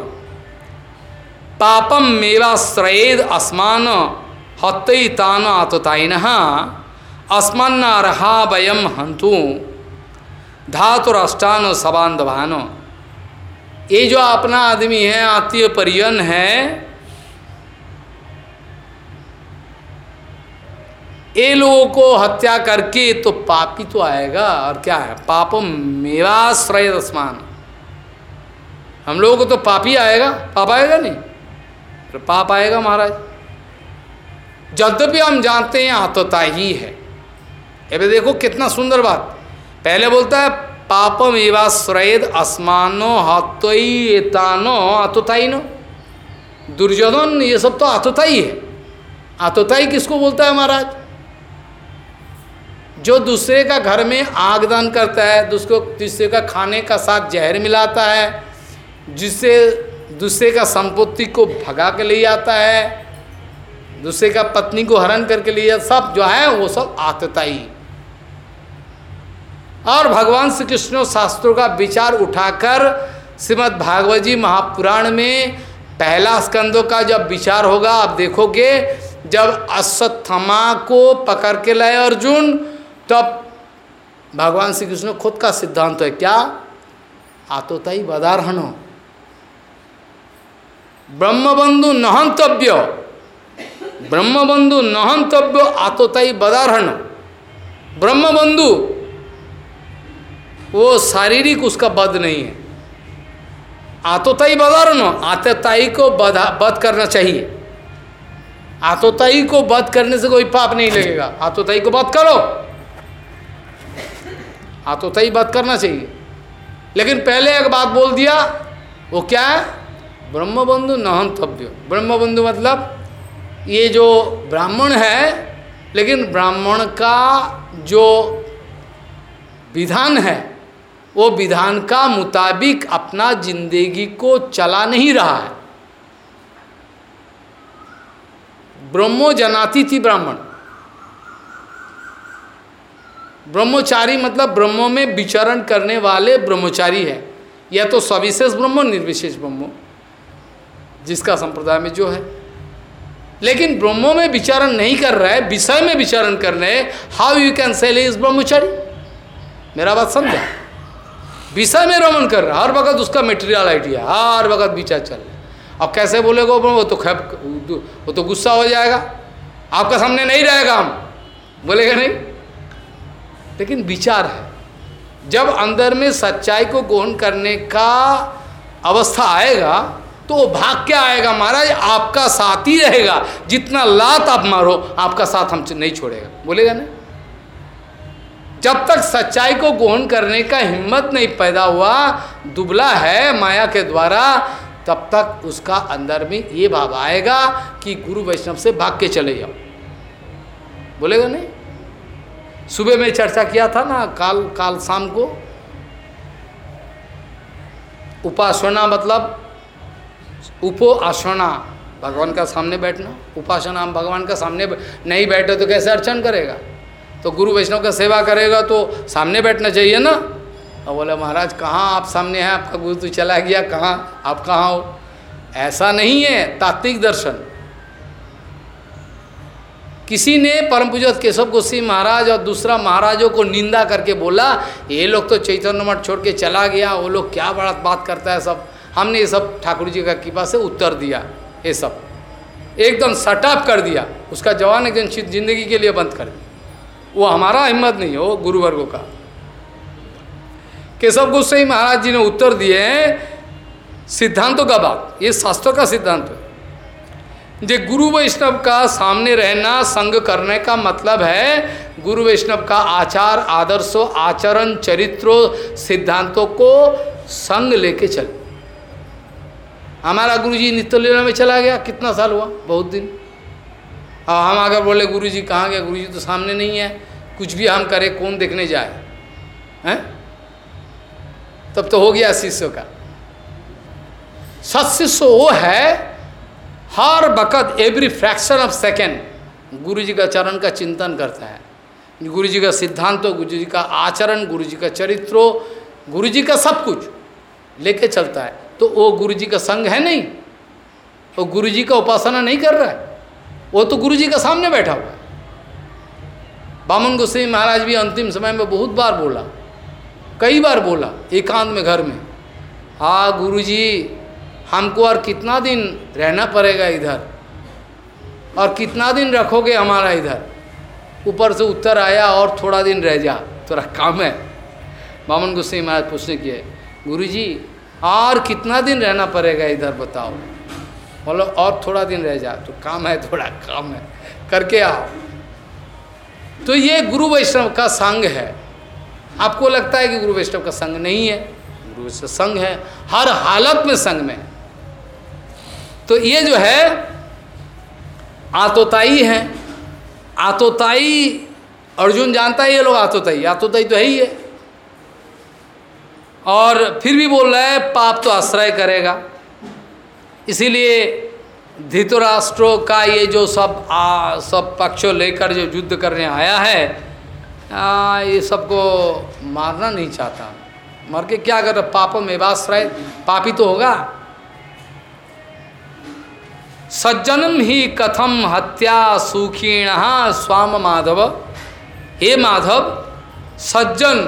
पापम मेरा श्रेद असमान हत्ई तान आतताइन अस्मन्नारहा वयम हंतु धातुराष्टान सबांधवान ये जो अपना आदमी है, आत्मीय परियन है, ये लोगों को हत्या करके तो पापी तो आएगा, और क्या है? पापम मेवाश्रय दसमान हम लोगों को तो पापी आएगा। पाप आएगा नहीं? तो पाप आएगा महाराज। यद्यपि हम जानते हैं आतोता ही है। अभी देखो कितना सुंदर बात। पहले बोलता है, पापम एवाश्रयद अस्मानो हत्वतानो आतोताई नो दुर्योधन, ये सब तो आतोताई है। आतोताई किसको बोलता है महाराज? जो दूसरे का घर में आग दान करता है, दूसरे दूसरे का खाने का साथ जहर मिलाता है, जिससे दूसरे का संपत्ति को भगा के ले आता है दूसरे का पत्नी को हरण करके लिए सब जो है, वो सब आतताई। और भगवान श्री कृष्ण शास्त्रों का विचार उठाकर श्रीमद् भागवत जी महापुराण में पहला स्कंदों का जब विचार होगा, आप देखोगे, जब अश्वत्थमा को पकड़ के लाए अर्जुन, तब भगवान श्री कृष्ण खुद का सिद्धांत है, क्या? आतोताई बदारहनो ब्रह्मबंधु नहंतव्य। ब्रह्मबंधु नहंतव्य आतोताई बदारहन ब्रह्मबंधु, वो शारीरिक उसका बध नहीं है। आतोताई बदारहन आतोताई को बधा, बध करना चाहिए। आतोताई को बध करने से कोई पाप नहीं लगेगा। आतोताई को बध करो। आतोताई बध करना चाहिए। लेकिन पहले एक बात बोल दिया, वो क्या है? ब्रह्मबंधु नहंतव्य। ब्रह्मबंधु मतलब ये जो ब्राह्मण है, लेकिन ब्राह्मण का जो विधान है, वो विधान का मुताबिक अपना ज़िंदगी को चला नहीं रहा है। ब्रह्मो जनाती थी ब्राह्मण। ब्रह्मचारी मतलब ब्रह्मों में विचरण करने वाले ब्रह्मचारी है। या तो सविशेष ब्रह्म, निर्विशेष ब्रह्मो, जिसका संप्रदाय में जो है। लेकिन ब्रह्मो में विचारण नहीं कर रहे, विषय में विचारण कर रहे how you can sell is ब्रह्मचारी मेरा बात समझा? विषय में रमन कर रहा, हर वक्त उसका मेटेरियल आइडिया हर वक्त विचार चल रहा अब कैसे बोलेगा वो तो खैप वो तो गुस्सा हो जाएगा। आपका सामने नहीं रहेगा हम। बोलेगा नहीं। लेकिन विचार है। जब अंदर में सच्चाई को ग्रहण करने का अवस्था आएगा तो भाग क्या आएगा महाराज? आपका साथ ही रहेगा। जितना लात आप मारो, आपका साथ हम नहीं छोड़ेगा। बोलेगा ना? जब तक सच्चाई को गोहन करने का हिम्मत नहीं पैदा हुआ, दुबला है माया के द्वारा, तब तक उसका अंदर में ये भाव आएगा कि गुरु वैष्णव से भाग के चले जाओ। बोलेगा नहीं? सुबह में चर्चा किया था ना, काल काल शाम को? उपासना मतलब उपो आसना भगवान का सामने बैठना, उपासना, हम भगवान का सामने नहीं बैठे तो कैसे अर्चन करेगा? तो गुरु वैष्णव का सेवा करेगा तो सामने बैठना चाहिए ना? और बोले, महाराज, कहाँ आप सामने हैं? आपका गुरु तो चला गया, कहाँ, आप कहाँ हो? ऐसा नहीं है, तात्विक दर्शन। किसी ने परम पूजक केशव गोस्वी महाराज और दूसरा महाराजों को निंदा करके बोला, ये लोग तो चैतन्य मठ छोड़ के चला गया, वो लोग क्या बड़ा बात करता है सब? हमने ये सब ठाकुर जी का कृपा से उत्तर दिया, ये सब। एकदम सटअप कर दिया। उसका जवान एकदम ज़िंदगी के लिए बंद कर दिया। वो हमारा हिम्मत नहीं हो गुरुवर्गों का। केशव गोस्वाई महाराज जी ने उत्तर दिए सिद्धांतों का बात। ये शास्त्रों का सिद्धांत है। जे गुरु वैष्णव का सामने रहना, संग करने का मतलब है, गुरु वैष्णव का आचार, आदर्शों, आचरण, चरित्रों, सिद्धांतों को संग लेके चल हमारा गुरु जी नित्य लीला में चला गया। कितना साल हुआ? बहुत दिन। और हम अगर बोले गुरु जी कहाँ गए? गुरु जी तो सामने नहीं है। कुछ भी हम करें, कौन देखने जाए? हैं? तब तो हो गया शिष्य का। सत्शिष्य वो है, हर वक़्त एवरी फ्रैक्शन ऑफ़ सेकेंड गुरु जी का चरण का चिंतन करता है। गुरु जी का सिद्धांत गुरु जी का आचरण गुरु जी का चरित्रों गुरु जी का सब कुछ लेके चलता है। तो वो गुरु जी का संग है नहीं। वो गुरु जी का उपासना नहीं कर रहा है। वो तो गुरु जी का सामने बैठा हुआ है। बामन गोसाई महाराज भी अंतिम समय में बहुत बार बोला, कई बार बोला, एकांत में घर में हाँ गुरुजी, हमको और कितना दिन रहना पड़ेगा इधर? और कितना दिन रखोगे हमारा इधर? ऊपर से उत्तर आया और थोड़ा दिन रह जा थोड़ा काम है। बामन गुस्से महाराज पूछने की है गुरु जी और कितना दिन रहना पड़ेगा इधर बताओ। बोलो, और थोड़ा दिन रह जा तो काम है, थोड़ा काम है। करके आओ। तो ये गुरु वैष्णव का संग है। आपको लगता है कि गुरु वैष्णव का संग नहीं है? गुरु वैष्णव संग है। हर हालत में संग में। तो ये जो है, आतोताई है। आतोताई, अर्जुन जानता है ये लोग आतोताई? आतोताई तो है ही है। और फिर भी बोल रहा है पाप तो आश्रय करेगा। इसीलिए धृतराष्ट्रों का ये जो सब आ, सब पक्षों लेकर जो युद्ध करने आया है आ, ये सबको मारना नहीं चाहता। मर के क्या कर पाप में वाश्रय पापी तो होगा। सज्जनम ही कथम हत्या सुखीण स्वाम माधव। हे माधव सज्जन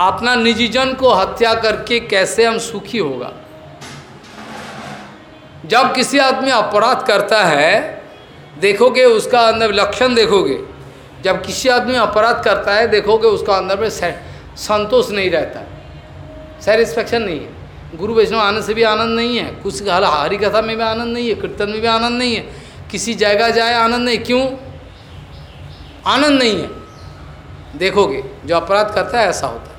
अपना निजी जन को हत्या करके कैसे हम सुखी होगा? जब किसी आदमी अपराध करता है, देखोगे उसका अंदर लक्षण देखोगे। जब किसी आदमी अपराध करता है, देखोगे उसका अंदर में संतोष नहीं रहता। सेटिस्फैक्शन नहीं है। गुरु वैष्णव आने से भी आनंद नहीं है। कुछ हल, हरी कथा में भी आनंद नहीं है। कीर्तन में भी आनंद नहीं है। किसी जगह जाए, आनंद नहीं। क्यों? आनंद नहीं है। देखोगे, जो अपराध करता है, ऐसा होता है।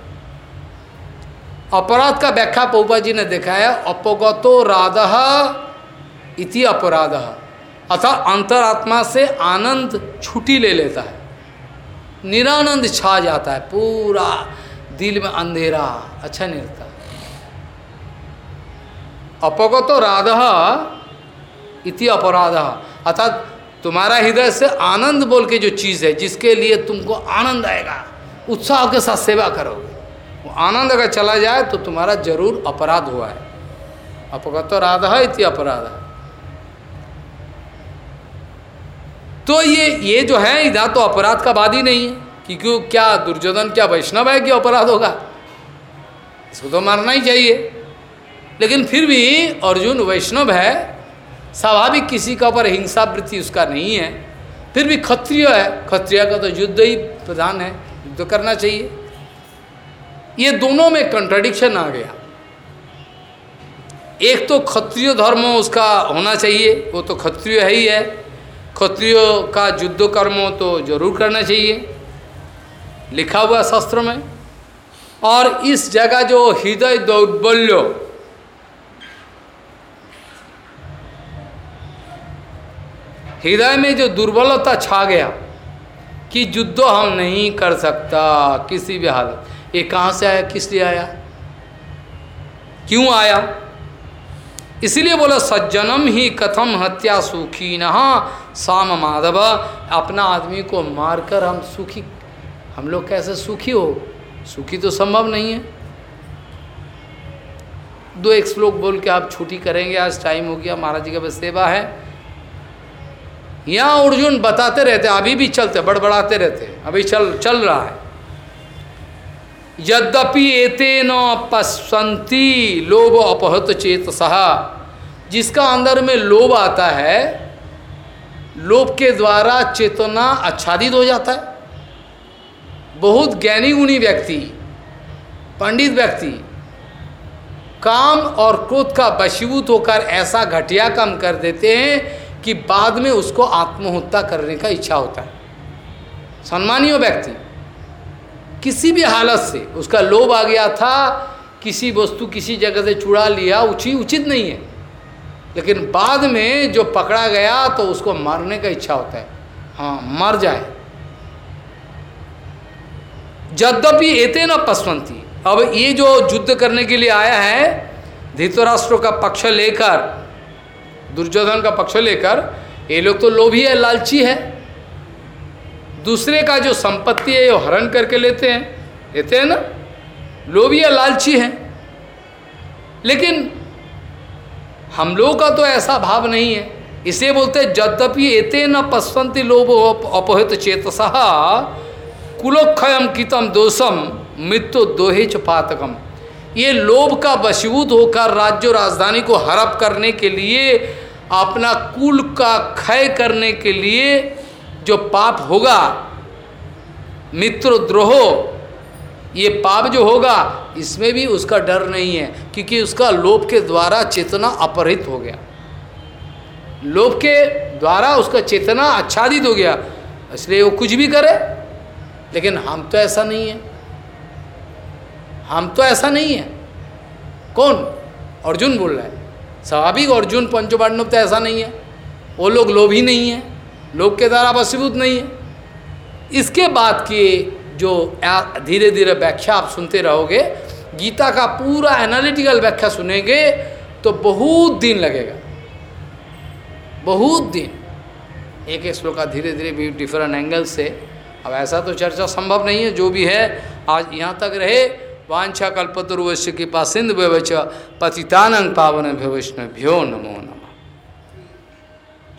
अपराध का व्याख्या पौपा जी ने देखा है, अपगतो राध इति अपराध। अर्थात अंतरात्मा से आनंद छुट्टी ले लेता है। निरानंद छा जाता है, पूरा दिल में अंधेरा अच्छा नहीं रहता अपगतो राध इति अपराध। अर्थात तुम्हारा हृदय से आनंद बोल के जो चीज़ है, जिसके लिए तुमको आनंद आएगा, उत्साह के साथ सेवा करोगे। आनंद अगर चला जाए तो तुम्हारा ज़रूर अपराध हुआ है। अपगत राध इति अपराध। है तो ये ये जो है, इधर तो अपराध का बाद ही नहीं है क्योंकि क्या दुर्योधन, क्या वैष्णव है कि अपराध होगा? इसको तो मारना ही चाहिए। लेकिन फिर भी अर्जुन वैष्णव है, स्वाभाविक किसी का ऊपर हिंसा वृत्ति उसका नहीं है। फिर भी क्षत्रिय है, क्षत्रिय का तो युद्ध ही प्रधान है, युद्ध करना चाहिए। ये दोनों में कंट्राडिक्शन आ गया। एक तो क्षत्रिय धर्म उसका होना चाहिए, वो तो क्षत्रिय है ही है। क्षत्रियो का युद्ध कर्म तो ज़रूर करना चाहिए, लिखा हुआ शास्त्र में। और इस जगह जो हृदय दौर्बल्य, हृदय में जो दुर्बलता छा गया कि युद्ध हम नहीं कर सकता, किसी भी हालत। ये कहाँ से आया, किस लिए आया? क्यों आया? इसलिए बोला, सज्जनम ही कथम हत्या सुखी न साम माधव, अपना आदमी को मारकर हम सुखी, हम लोग कैसे सुखी हो? सुखी तो संभव नहीं है। दो एक श्लोक बोल के आप छुट्टी करेंगे, आज टाइम हो गया, महाराज जी का बस सेवा है। यहाँ अर्जुन बताते रहते, अभी भी चलते, बड़बड़ाते रहते, अभी चल चल रहा है। यद्यपि एते न पश्वंती लोभ अपहत चेत सहा जिसका अंदर में लोभ आता है, लोभ के द्वारा चेतना आच्छादित हो जाता है। बहुत ज्ञानी गुणी व्यक्ति, पंडित व्यक्ति, काम और क्रोध का वशीभूत होकर ऐसा घटिया काम कर देते हैं कि बाद में उसको आत्महत्या करने का इच्छा होता है। सम्मानीय व्यक्ति किसी भी हालत से, उसका लोभ आ गया था, किसी वस्तु किसी जगह से चुड़ा लिया, उची उचित नहीं है। लेकिन बाद में जो पकड़ा गया तो उसको मारने का इच्छा होता है। हाँ मर जाए। यद्यपि एते न पसवंती। अब ये जो युद्ध करने के लिए आया है, धृतराष्ट्र का पक्ष लेकर, दुर्योधन का पक्ष लेकर, ये लोग तो लोभी है, लालची है। दूसरे का जो संपत्ति है, वो हरण करके लेते हैं। लेते हैं ना? लोभी है लालची है। लेकिन हम लोगों का तो ऐसा भाव नहीं है। इसे बोलते यद्यपि एते न पश्वंती लोभ अपहित चेतसा कुलोक्षयम कितम दोषम मृत्यु दोहे च पातकम। ये लोभ का वशीभूत होकर राज्य राजधानी को हड़प करने के लिए, अपना कुल का क्षय करने के लिए जो पाप होगा मित्र द्रोह ये पाप जो होगा, इसमें भी उसका डर नहीं है, क्योंकि उसका लोभ के द्वारा चेतना अपहरित हो गया। लोभ के द्वारा उसका चेतना आच्छादित हो गया, इसलिए वो कुछ भी करे, लेकिन हम तो ऐसा नहीं है। हम तो ऐसा नहीं है। कौन? अर्जुन बोल रहा है। स्वाभाविक अर्जुन पंचपांडव तो ऐसा नहीं है। वो लोग लोभी नहीं है। लोग के द्वारा वसीभूत नहीं है। इसके बाद की जो धीरे धीरे व्याख्या आप सुनते रहोगे, गीता का पूरा एनालिटिकल व्याख्या सुनेंगे तो बहुत दिन लगेगा। बहुत दिन। एक एक श्लोका धीरे धीरे भी डिफरेंट एंगल से। अब ऐसा तो चर्चा संभव नहीं है, जो भी है, आज यहाँ तक रहे। वांछा कल्पतरुवश्य के पास सिंध व्यवच पतितानंग पावन भ्यो नमो।